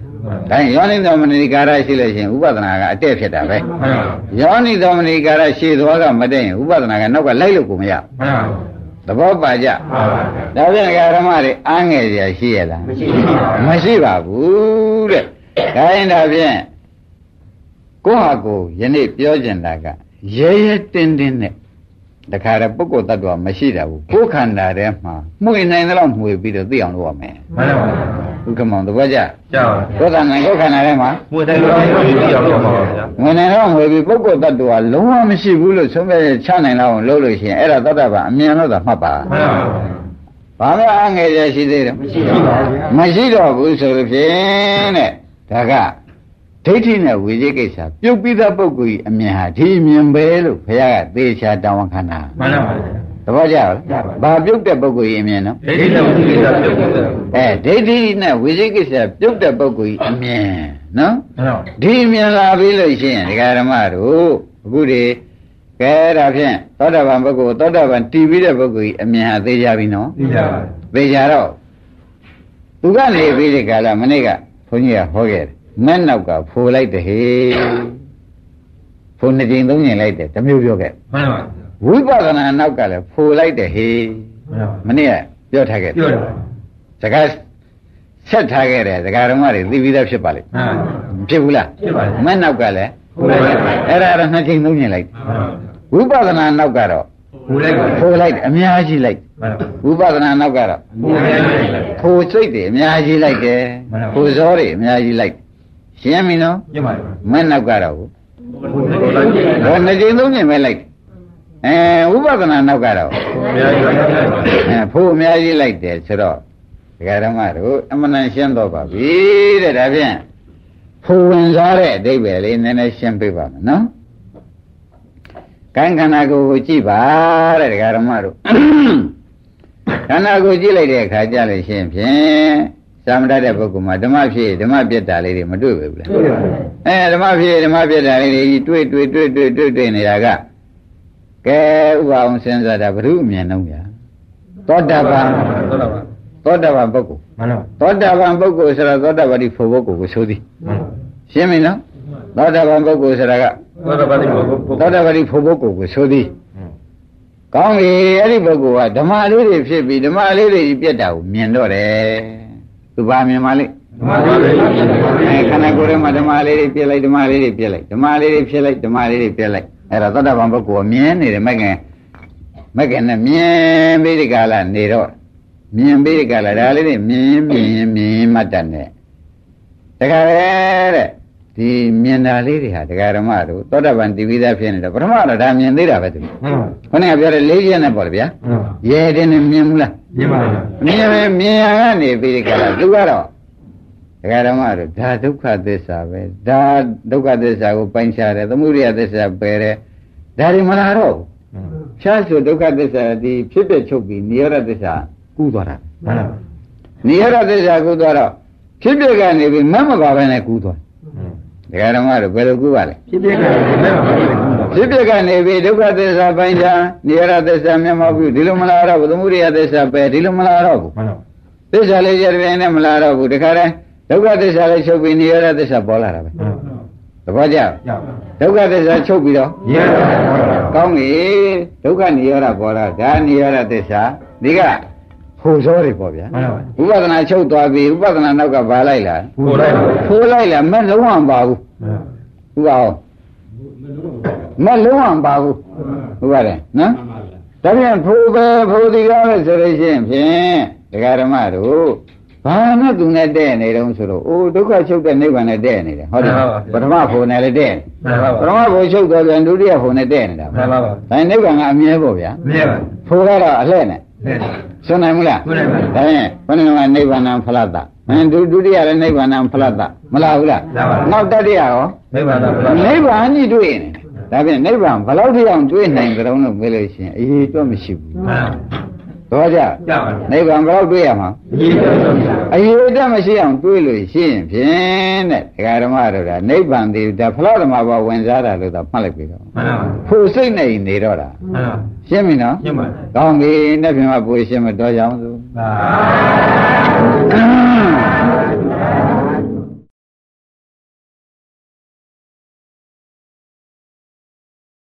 ဒါရင်ယောနိသမနတိကာရရှိလို့ရှိရင်ဥပဒနာကအတက်ဖြစ်တာပဲမှန်ပါယောနိသမနတိကာရရှည်သွားကမတက်ရင်ဥပဒနာကနောက်ကလိုက်လို့ကိုမရမှန်ပါသဘောပါကြပါပါဒါဖြင့်ဓမ္မတွေအားငယ်စရာရှိရလားမရှိပါဘူးမရှိပါဘူးတဲ့ဒါရင်ဒါဖြင့်ကိုယ့်ဟာကိုယ်ယနေ့ပြောကျင်တာကရဲရဲတင်းတင်းနဲ့ တခါတည်းပုဂ္ဂိုလ်တ attva မရှိတာဘူးကိုယ်ခန္ဓာထဲမှာမှုိနိုင်သလောက်မှုိပြီးတော့သိအောင်လုပ်ရမယ်မှန်ပါဥက္ကမောင်သဘောကျကြောက်ကိုယ်ခန္ဓာကိုယ်ခန္ဓာထဲမှာမွေတိုင်းလို့ပြီးအောင်လုပ်ပါဗျာဝင်နိုင်တော့မှုိပြီးပုဂ္ဂိုလ်တ attva လုံးဝမရှိဘူးလို့ဆုံးဖြတ်ချက်ချနိုင်လောက်အောင်လုပ်လို့ရှိရင်အဲ့ဒါသတ္တဗာအမြင်လို့သာမှတ်ပါမှန်ပါဘာမှအငယ်ရရှိသေးတယ်မရှိပါဘူးဗျာမရှိတော့ဘူးဆိုလို့ဖြင့်တဲ့ဒါက ဒိဋ္ဌိနဲ့ဝိသိကိစ္စပြုတ်ပြီးသားပုဂ္ဂိုလ်ကြီးအမြင်ဟာဒီအမြင်ပဲလို့ဘုရားကသေချာတောင်းဝန်ခံတာမှန်ပါသဘောကျလားဘာပြုတ်တဲ့ပုဂ္ဂိုလ်ကြီးအမြင်နော်ဒိဋ္ဌိနဲ့ဝိသေသပြုတ်တယ်အဲဒိဋ္ဌိနဲ့ဝိသိကိစ္စပြုတ်တဲ့ပုဂ္ဂိုလ်ကြီးအမြင်နော်မှန်ပါဒီအမြင်လာပြီလို့ရှိရင်ဒကာဓမ္မတို့အခုဒီကဲဒါဖြင့်သောတာပန်ပုဂ္ဂိုလ်သောတာပန်တည်ပြီးတဲ့ပုဂ္ဂိုလ်ကြီးအမြင်ဟာသိကြပြီနော်သိကြပါသိကြတော့သူကနေပြီးဒီကလာမနေ့ကဘုန်းကြီးကဟောခဲ့တယ် မဲ့နောက်ကဖိုလိုက်တယ်ဟေးဖိုနှစ်ကြိမ်သုံးကြိမ်လိုက်တယ်တစ်မျိုးပြောခဲ့မှန်ပါဝိပဿနာနောက်ကလည်းဖိုလိုက်တယ်ဟေးမှန်ပါမနေ့ကပြောထားခဲ့တယ်ပြောတယ်စကားဆက်ထားခဲ့တယ်စကားဓမ္မတွေသိပြီးသားဖြစ်ပါလိမ့်မှန်ပါမဖြစ်ဘူးလားဖြစ်ပါတယ်မဲ့နောက်ကလည်းဟုတ်လိုက်ပါအဲ့ဒါတော့နှစ်ကြိမ်သုံးကြိမ်လိုက်မှန်ပါဝိပဿနာနောက်ကတော့ဘူလိုက်ပါဖိုလိုက်တယ်အများကြီးလိုက်မှန်ပါဝိပဿနာနောက်ကတော့ဘူလိုက်ပါဖိုစိတ်တွေအများကြီးလိုက်တယ်မှန်ပါဖိုဇောတွေအများကြီးလိုက် ရှင်းပြီနော်ညပါမဲ့နောက်ကတော့ဘူလိုက်ပါတော့နှစ်ကြိမ်သုံးကြိမ်ပဲလိုက်အဲဝိပဿနာနောက်ကတော့ဘုရားကြီးလိုက်ပါအဲဖိုအများကြီးလိုက်တယ်ဆိုတော့ဒကာဓမ္မတို့အမှန်တန်ရှင်းတော့ပါပြီတဲ့ဒါဖြင့်ဖိုဝင်စားတဲ့အတိတ်ပဲလေးနည်းနည်းရှင်းပေးပါမယ်နော်ကံခန္ဓာကိုယ်ကိုကြည့်ပါတဲ့ဒကာဓမ္မတို့ခန္ဓာကိုယ်ကြည့်လိုက်တဲ့အခါကျလို့ရှိရင်ဖြင့် သာမတတ်တဲ့ပုဂ္ဂိုလ်မှာဓမ္မဖြစ်ဓမ္မပြတ်တာလေးတွေမတွေ့ဘူးလားအဲဓမ္မဖြစ်ဓမ္မပြတ်တာလေးတွေကြီးတွေ့တွေ့တွေ့တွေ့တွေ့တွေ့နေတာကကဲဥပအောင်စဉ်းစားတာဘုရုအမြင်လုံးဗျာသောတာပန်ဟုတ်လားပါသောတာပန်ပုဂ္ဂိုလ်မှန်ပါသောတာပန်ပုဂ္ဂိုလ်ဆိုတော့သောတာပတိဖို့ပုဂ္ဂိုလ်ကိုဆိုသည်မှန်ပါရှင်းပြီနော်သောတာပန်ပုဂ္ဂိုလ်ဆိုတာကသောတာပတိဘုဘုသောတာပတိဖို့ပုဂ္ဂိုလ်ကိုဆိုသည်ကောင်းပြီအဲ့ဒီပုဂ္ဂိုလ်ကဓမ္မလေးတွေဖြစ်ပြီးဓမ္မလေးတွေကြီးပြတ်တာကိုမြင်တော့တယ် သူဘာမြင်ပါလိမ့်ဓမ္မပါပဲအဲခန္ဓာကိုယ်ထဲမှာဓမ္မလေးတွေပြစ်လိုက်ဓမ္မလေးတွေပြစ်လိုက်ဓမ္မလေးတွေဖြစ်လိုက်ဓမ္မလေးတွေပြစ်လိုက်အဲ့ဒါသောတာပန်ပုဂ္ဂိုလ်ကမြင်နေတယ်မကင်မကင်နဲ့မြင်ပြီးဒီကလာနေတော့မြင်ပြီးဒီကလာဒါလေးတွေမြင်မြင်မြင်မှတ်တတ်နဲ့တခါလေတဲ့ဒဒီမြင်တာလေးတွေဟာတရားဓမ္မတို့သောတာပန်တည်ပြီးသားဖြစ်နေတော့ပထမတော့ဒါမြင်သေးတာပဲသူမှန်ပါခொနကပြောတဲ့လေးချက်နဲ့ပေါ့လေဗျာမှန်ပါရဲတဲ့နဲ့မြင်ဘူးလား မြင်ပါဗျာမြင်ပဲမြင်ရကနေပြီးဒီကလာသူကတော့တရားဓမ္မတို့ဒါဒုက္ခသစ္စာပဲဒါဒုက္ခသစ္စာကိုပိုင်းခြားတယ်သမုဒိယသစ္စာပယ်တယ်ဒါတွေမလာတော့ဘူးဖြားဆိုဒုက္ခသစ္စာဒီဖြစ်ပြချုပ်ပြီးနိရောဓသစ္စာကူးသွားတာမှန်ပါနိရောဓသစ္စာကူးသွားတော့ဖြစ်ပြကနေပြီးမမပါပဲနဲ့ကူးသွားတရားဓမ္မတို့ဘယ်လိုကူးပါလဲဖြစ်ဖြစ်ကလည်းမဲ့ပါဘူး ဖြစ်ပြကနေပြီးဒုက္ခသစ္စာပိုင်းခြားနိရောဓသစ္စာမျက်မှောက်ပြုဒီလိုမလာတော့ဘူးသမုဒိယသစ္စာပယ်ဒီလိုမလာတော့ဘူးမှန်ပါသစ္စာလေးကြတဲ့နဲ့မလာတော့ဘူးတခါတည်းဒုက္ခသစ္စာလေးချုပ်ပြီးနိရောဓသစ္စာပေါ်လာတာပဲမှန်ပါသဘောကျရပါဒုက္ခသစ္စာချုပ်ပြီးတော့ရပါကောင်းပြီဒုက္ခနိရောဓပေါ်လာဒါနိရောဓသစ္စာဒီကဖူဇောတွေပေါ့ဗျာမှန်ပါဥပဒနာချုပ်သွားပြီဥပဒနာနောက်ကဘာလိုက်လာကိုလိုက်ပါဖိုးလိုက်လာမလုံးဝမပါဘူးမှန်ဥပါအော င်မလုံးဝမပါဘူးဥပါတယ်နော်ဒါပြန်ဖိုးပဲဖိုးဒီကားပဲဆိုလို့ရှိရင်ဖြင့်ဒကာဓမ္မတို့ဘာနဲ့သူနဲ့တဲ့နေတုံးဆိုတော့အိုးဒုက္ခချုပ်တဲ့နိဗ္ဗာန်နဲ့တဲ့နေတယ်ဟုတ်တယ်ပထမဖို့နဲ့လည်းတဲ့မှန်ပါပထမဖို့ချုပ်တော့ပြန်ဒုတိယဖို့နဲ့တဲ့နေတာမှန်ပါပါဒါနိဗ္ဗာန်ကအမြဲပေါ့ဗျာမြင်ပါဖိုးကတော့အလှဲ့နဲ့နဲ့ဆွနိုင်မလားဆွနိုင်ပါဘူးဒါရင်ဘယ်နှကနိဗ္ဗာန်ဖလတ္တအင်းဒုဒုတိယလည်းနိဗ္ဗာန်ဖလတ္တမလားဘူးလားလာပါဘူးနောက်တတိယရောမဲ့ပါတော့နိဗ္ဗာန်ကြီးတွေ့နေတယ် ဒါဖြင့်နိဗ္ဗာန်ဘယ်လောက်ထိအောင်တွေ့နိုင်ကြုံလို့မေးလို့ရှိရင်အေးတော့မရှိဘူးမှန်တော့ကြကြပါနိဗ္ဗာန်ဘယ်လောက်တွေ့ရမှာရေးတော့တော့အရေးတက်မရှိအောင်တွေးလို့ရှိရင်ဖြင့်တဲ့ဒကာဓမ္မတို့ကနိဗ္ဗာန်ဒီဒါဖလားဓမ္မဘဝင်စားတာလို့သာမှတ်လိုက်ပြီတော့မှန်ပါဖို့စိတ်နဲ့နေတော့တာမှန်ပါရှင်းပြီနော်ရှင်းပါကောင်းပြီနှစ်ပြင်မှာပူရှင်းမတော်ကြအောင်သူပါ